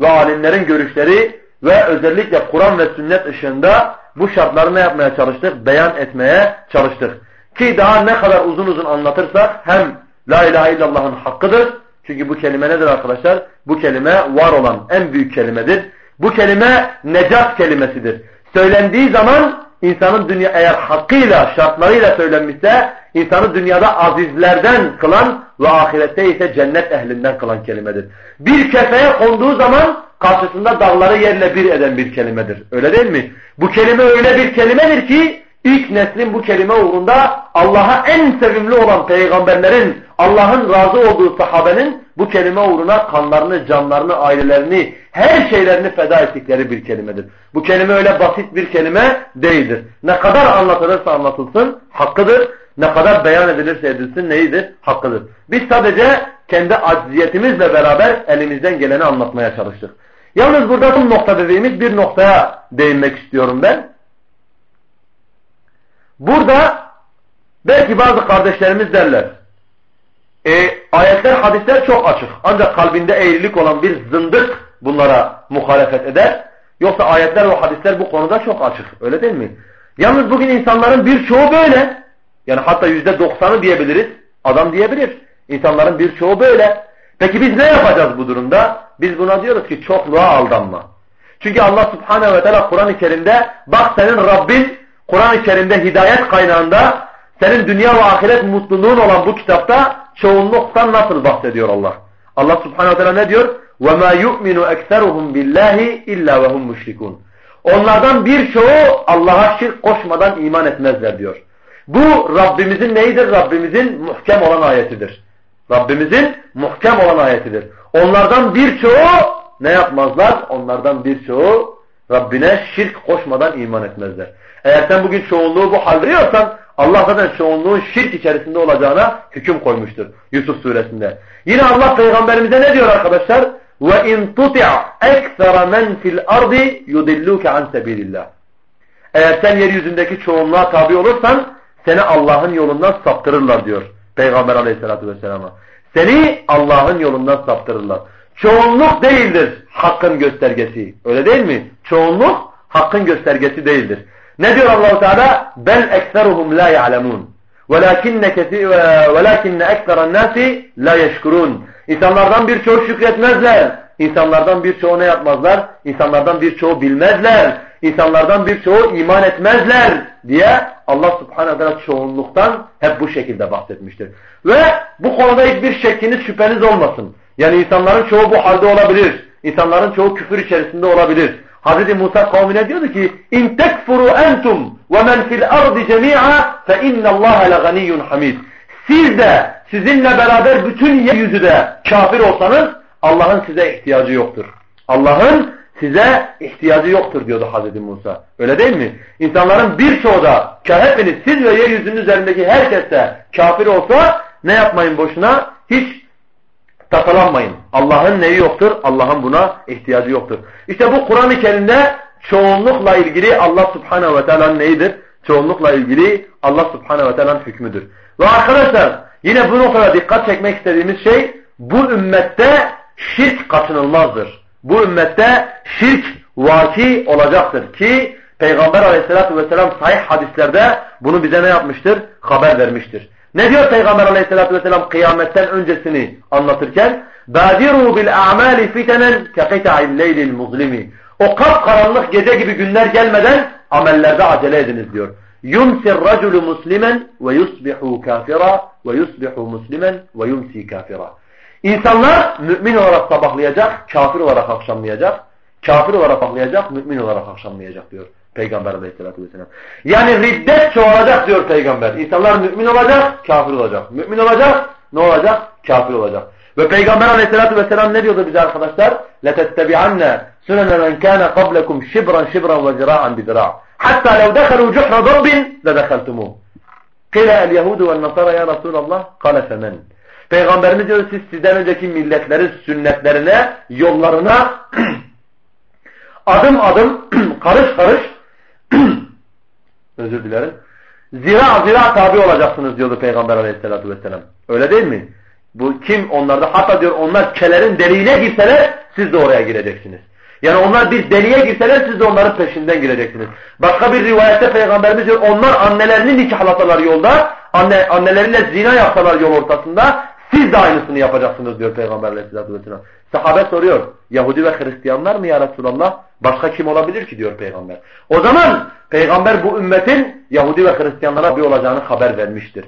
Speaker 1: ve alimlerin görüşleri ve özellikle Kur'an ve sünnet ışığında bu şartları ne yapmaya çalıştık? Beyan etmeye çalıştık. Ki daha ne kadar uzun uzun anlatırsak hem La ilahe illallah'ın hakkıdır. Çünkü bu kelime nedir arkadaşlar? Bu kelime var olan en büyük kelimedir. Bu kelime necat kelimesidir. Söylendiği zaman insanın dünya eğer hakkıyla, şartlarıyla söylenmişse insanı dünyada azizlerden kılan ve ahirette ise cennet ehlinden kılan kelimedir. Bir kefeye konduğu zaman karşısında dağları yerle bir eden bir kelimedir. Öyle değil mi? Bu kelime öyle bir kelimedir ki ilk neslin bu kelime uğrunda Allah'a en sevimli olan peygamberlerin, Allah'ın razı olduğu sahabenin bu kelime uğruna kanlarını, canlarını, ailelerini, her şeylerini feda ettikleri bir kelimedir. Bu kelime öyle basit bir kelime değildir. Ne kadar anlatılırsa anlatılsın hakkıdır. Ne kadar beyan edilirse edilsin neyidir? Hakkıdır. Biz sadece kendi acziyetimizle beraber elimizden geleni anlatmaya çalıştık. Yalnız burada bu nokta dediğimiz bir noktaya değinmek istiyorum ben. Burada belki bazı kardeşlerimiz derler. E, ayetler, hadisler çok açık. Ancak kalbinde eğrilik olan bir zındık bunlara muhalefet eder. Yoksa ayetler ve hadisler bu konuda çok açık. Öyle değil mi? Yalnız bugün insanların birçoğu böyle. Yani hatta yüzde doksanı diyebiliriz. Adam diyebilir. İnsanların birçoğu böyle. Peki biz ne yapacağız bu durumda? Biz buna diyoruz ki çokluğa aldanma. Çünkü Allah subhanehu ve teala Kur'an-ı Kerim'de bak senin Rabbin Kur'an-ı Kerim'de hidayet kaynağında senin dünya ve ahiret mutluluğun olan bu kitapta çoğunluktan nasıl bahsediyor Allah? Allah subhanehu ve teala ne diyor? وَمَا يُؤْمِنُ اَكْثَرُهُمْ بِاللّٰهِ اِلَّا وَهُمْ مُشْرِكُونَ Onlardan birçoğu Allah'a şirk koşmadan iman etmezler diyor. Bu Rabbimizin neyidir? Rabbimizin muhkem olan ayetidir. Rabbimizin muhkem olan ayetidir. Onlardan birçoğu ne yapmazlar? Onlardan birçoğu Rabbine şirk koşmadan iman etmezler. Eğer sen bugün çoğunluğu bu hal veriyorsan Allah zaten çoğunluğun şirk içerisinde olacağına hüküm koymuştur Yusuf suresinde. Yine Allah peygamberimize ne diyor arkadaşlar? وَاِنْ تُطِعْ اَكْثَرَ مَنْ فِي الْأَرْضِ يُدِلُّكَ عَنْ سَبِيلِ اللّٰهِ Eğer sen yeryüzündeki çoğunluğa tabi olursan seni Allah'ın yolundan saptırırlar diyor Peygamber aleyhissalatü vesselama. Seni Allah'ın yolundan saptırırlar. Çoğunluk değildir hakkın göstergesi. Öyle değil mi? Çoğunluk hakkın göstergesi değildir. Ne diyor Allahu Teala? Ben ekseruhum la ya'lemun. Velakinne kesi velakinne ekseren nasi la yeşkurun. İnsanlardan birçoğu şükretmezler. İnsanlardan birçoğu ne yapmazlar? İnsanlardan birçoğu bilmezler. İnsanlardan birçoğu iman etmezler diye Allah subhanahu teala çoğunluktan hep bu şekilde bahsetmiştir. Ve bu konuda hiçbir şekkiniz şüpheniz olmasın. Yani insanların çoğu bu halde olabilir. İnsanların çoğu küfür içerisinde olabilir. Hz. Musa kavmine diyordu ki اِنْ تَكْفُرُوا اَنْتُمْ وَمَنْ فِي الْأَرْضِ جَمِيعًا فَاِنَّ اللّٰهَ لَغَنِيٌّ حَمِيدٌ Siz de sizinle beraber bütün yeryüzü de kafir olsanız Allah'ın size ihtiyacı yoktur. Allah'ın size ihtiyacı yoktur diyordu Hazreti Musa. Öyle değil mi? İnsanların birçoğu da hepiniz siz ve yeryüzünün üzerindeki herkes de kafir olsa ne yapmayın boşuna? Hiç tasalanmayın. Allah'ın neyi yoktur? Allah'ın buna ihtiyacı yoktur. İşte bu Kur'an-ı Kerim'de çoğunlukla ilgili Allah Subhanahu ve Teala'nın neyidir? Çoğunlukla ilgili Allah Subhanahu ve Teala'nın hükmüdür. Ve arkadaşlar yine bu noktada dikkat çekmek istediğimiz şey bu ümmette şirk kaçınılmazdır. Bu ümmette şirk vaki olacaktır ki Peygamber aleyhissalatü vesselam sahih hadislerde bunu bize ne yapmıştır? Haber vermiştir. Ne diyor Peygamber aleyhissalatü vesselam kıyametten öncesini anlatırken? بَادِرُوا بِالْاَعْمَالِ فِتَنًا كَقِتَعِ اللَّيْلِ الْمُظْلِمِ O karanlık gece gibi günler gelmeden amellerde acele ediniz diyor. يُمْسِ الرَّجُلُ مُسْلِمًا وَيُصْبِحُ كَافِرًا وَيُصْبِحُ مُسْلِمًا وَيُمْسِي كَافِرًا İnsanlar mümin olarak sabahlayacak, kafir olarak akşamlayacak. Kafir olarak sabahlayacak, mümin olarak akşamlayacak diyor Peygamber aleyhissalatü vesselam. Yani riddet çoğalacak diyor Peygamber. İnsanlar mümin olacak, kafir olacak. Mümin olacak, ne olacak? Kafir olacak. Ve Peygamber aleyhissalatü vesselam ne diyordu bize arkadaşlar? لَتَتَّبِعَنَّ سُنَنَ مَنْ كَانَ قَبْلَكُمْ شِبْرًا شِبْرًا وَزِرَاعًا بِذِرَاعٍ حَتَّى لَوْ دَخَلُوا جُحْرَ ضَرْبٍ لَدَخَلْتُمُوهُ قِلَ الْيَهُودُ وَالنَّصَارَ يَا رَسُولَ اللّٰهِ قَالَ فَمَنْ Peygamberimiz diyor siz sizden önceki milletlerin sünnetlerine, yollarına adım adım, karış karış özür dilerim. Zira zira tabi olacaksınız diyordu Peygamber aleyhissalatü vesselam. Öyle değil mi? Bu kim onlarda? Hatta diyor onlar kelerin deliğine girseler siz de oraya gireceksiniz. Yani onlar bir deliğe girseler siz de onların peşinden gireceksiniz. Başka bir rivayette Peygamberimiz diyor onlar annelerini nikahlasalar yolda, anne, anneleriyle zina yapsalar yol ortasında siz de aynısını yapacaksınız diyor Peygamber aleyhissalatü vesselam. Sahabe soruyor. Yahudi ve Hristiyanlar mı ya Resulallah? Başka kim olabilir ki diyor Peygamber. O zaman Peygamber bu ümmetin Yahudi ve Hristiyanlara bir olacağını haber vermiştir.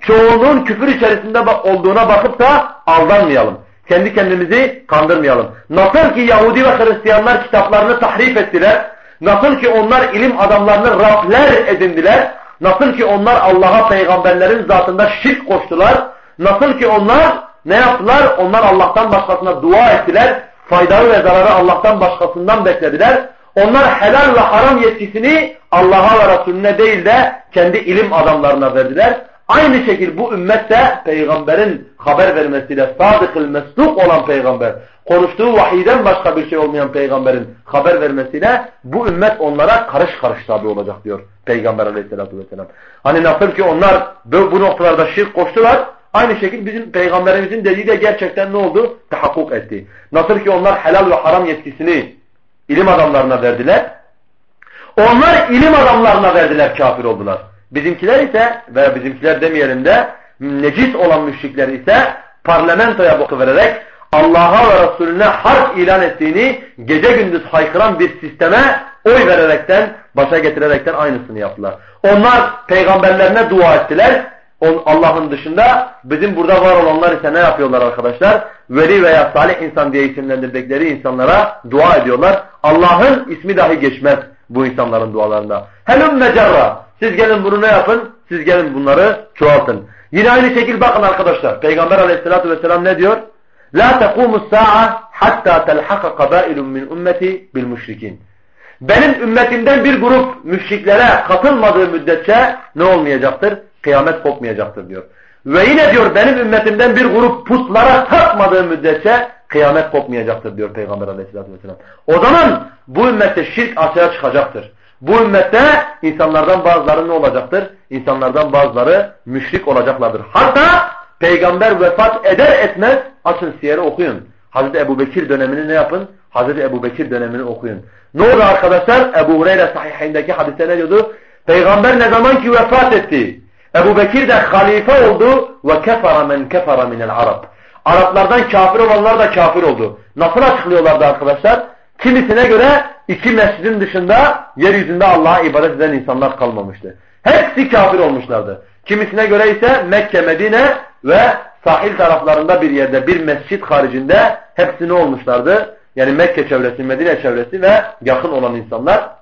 Speaker 1: Çoğunluğun küfür içerisinde olduğuna bakıp da aldanmayalım. Kendi kendimizi kandırmayalım. Nasıl ki Yahudi ve Hristiyanlar kitaplarını tahrif ettiler. Nasıl ki onlar ilim adamlarını Rabler edindiler. Nasıl ki onlar Allah'a peygamberlerin zatında şirk koştular. Nasıl ki onlar ne yaptılar? Onlar Allah'tan başkasına dua ettiler. Faydalı ve zararı Allah'tan başkasından beklediler. Onlar helal ve haram yetkisini Allah'a ve Resulüne değil de kendi ilim adamlarına verdiler. Aynı şekilde bu ümmet de peygamberin haber vermesiyle sadık-ül mesduk olan peygamber, konuştuğu vahiyden başka bir şey olmayan peygamberin haber vermesiyle bu ümmet onlara karış karış tabi olacak diyor peygamber aleyhissalatü vesselam. Hani nasıl ki onlar bu noktalarda şirk koştular, Aynı şekilde bizim peygamberimizin dediği de gerçekten ne oldu? Tahakkuk etti. Nasıl ki onlar helal ve haram yetkisini ilim adamlarına verdiler. Onlar ilim adamlarına verdiler kafir oldular. Bizimkiler ise ve bizimkiler demeyelim de necis olan müşrikler ise parlamentoya boku vererek Allah'a ve Resulüne harp ilan ettiğini gece gündüz haykıran bir sisteme oy vererekten, başa getirerekten aynısını yaptılar. Onlar peygamberlerine dua ettiler. Allah'ın dışında bizim burada var olanlar ise ne yapıyorlar arkadaşlar? Veli veya salih insan diye isimlendirdikleri insanlara dua ediyorlar. Allah'ın ismi dahi geçmez bu insanların dualarında. Helum mecerra. Siz gelin bunu ne yapın? Siz gelin bunları çoğaltın. Yine aynı şekil bakın arkadaşlar. Peygamber aleyhissalatü vesselam ne diyor? La tekumus sa'a hatta telhaka kabailun min ümmeti bil müşrikin. Benim ümmetimden bir grup müşriklere katılmadığı müddetçe ne olmayacaktır? Kıyamet kopmayacaktır diyor. Ve yine diyor benim ümmetimden bir grup putlara takmadığı müddetçe kıyamet kopmayacaktır diyor Peygamber aleyhissalatü vesselam. O zaman bu ümmette şirk açığa çıkacaktır. Bu ümmette insanlardan bazıları ne olacaktır? İnsanlardan bazıları müşrik olacaklardır. Hatta peygamber vefat eder etmez açın siyeri okuyun. Hazreti Ebu Bekir dönemini ne yapın? Hazreti Ebu Bekir dönemini okuyun. Ne oldu arkadaşlar? Ebu Hureyre sahihindeki hadiste ne diyordu? Peygamber ne zaman ki vefat etti? Ebu Bekir de halife oldu ve kefara men kefara minel Arap. Araplardan kafir olanlar da kafir oldu. Nasıl açıklıyorlardı arkadaşlar? Kimisine göre iki mescidin dışında yeryüzünde Allah'a ibadet eden insanlar kalmamıştı. Hepsi kafir olmuşlardı. Kimisine göre ise Mekke, Medine ve sahil taraflarında bir yerde bir mescit haricinde hepsi ne olmuşlardı? Yani Mekke çevresi, Medine çevresi ve yakın olan insanlar.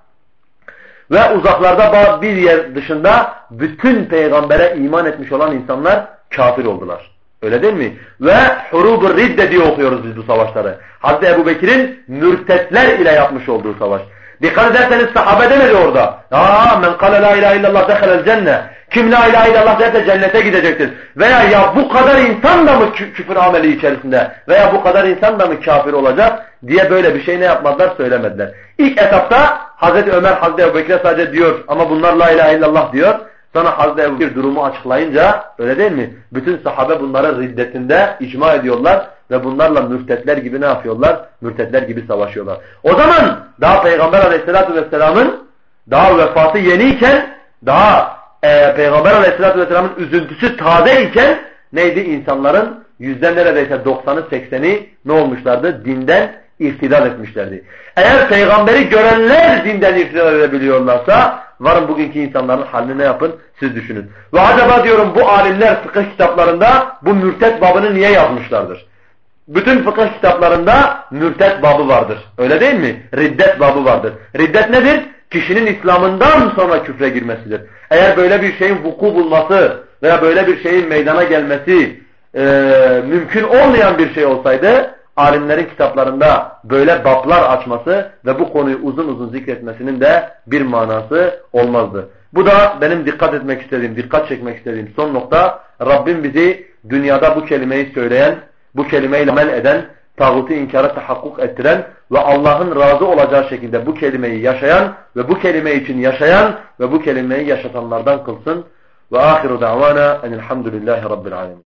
Speaker 1: Ve uzaklarda bir yer dışında bütün peygambere iman etmiş olan insanlar kafir oldular. Öyle değil mi? Ve hurub ridde diye okuyoruz biz bu savaşları. Hazreti Ebu Bekir'in mürtetler ile yapmış olduğu savaş. Dikkat ederseniz sahabe demedi orada. Aa men kale la ilahe illallah dehalel cenne. Kim la ilahe illallah derse cennete gidecektir. Veya ya bu kadar insan da mı küfür ameli içerisinde veya bu kadar insan da mı kafir olacak diye böyle bir şey ne yapmadılar söylemediler. İlk etapta Hazreti Ömer Hazreti Ebu Bekir'e sadece diyor ama bunlar la ilahe illallah diyor. Sonra Hazreti Ebu Bekir durumu açıklayınca öyle değil mi? Bütün sahabe bunların riddetinde icma ediyorlar ve bunlarla mürtetler gibi ne yapıyorlar? Mürtetler gibi savaşıyorlar. O zaman daha Peygamber Aleyhisselatü vesselamın daha vefatı yeniyken daha e, Peygamber Aleyhisselatü vesselamın üzüntüsü taze iken neydi? İnsanların yüzden neredeyse 90'ı 80'i ne olmuşlardı? Dinden irtidad etmişlerdi. Eğer peygamberi görenler dinden irtidad edebiliyorlarsa varın bugünkü insanların halini ne yapın siz düşünün. Ve acaba diyorum bu alimler fıkıh kitaplarında bu mürtet babını niye yazmışlardır? Bütün fıkıh kitaplarında mürtet babı vardır. Öyle değil mi? Riddet babı vardır. Riddet nedir? Kişinin İslam'ından sonra küfre girmesidir. Eğer böyle bir şeyin vuku bulması veya böyle bir şeyin meydana gelmesi e, mümkün olmayan bir şey olsaydı alimlerin kitaplarında böyle bablar açması ve bu konuyu uzun uzun zikretmesinin de bir manası olmazdı. Bu da benim dikkat etmek istediğim, dikkat çekmek istediğim son nokta. Rabbim bizi dünyada bu kelimeyi söyleyen, bu kelimeyle men eden, tağutu inkara tahakkuk ettiren ve Allah'ın razı olacağı şekilde bu kelimeyi yaşayan ve bu kelime için yaşayan ve bu kelimeyi yaşatanlardan kılsın. Ve ahiru da'vana enilhamdülillahi rabbil alemin.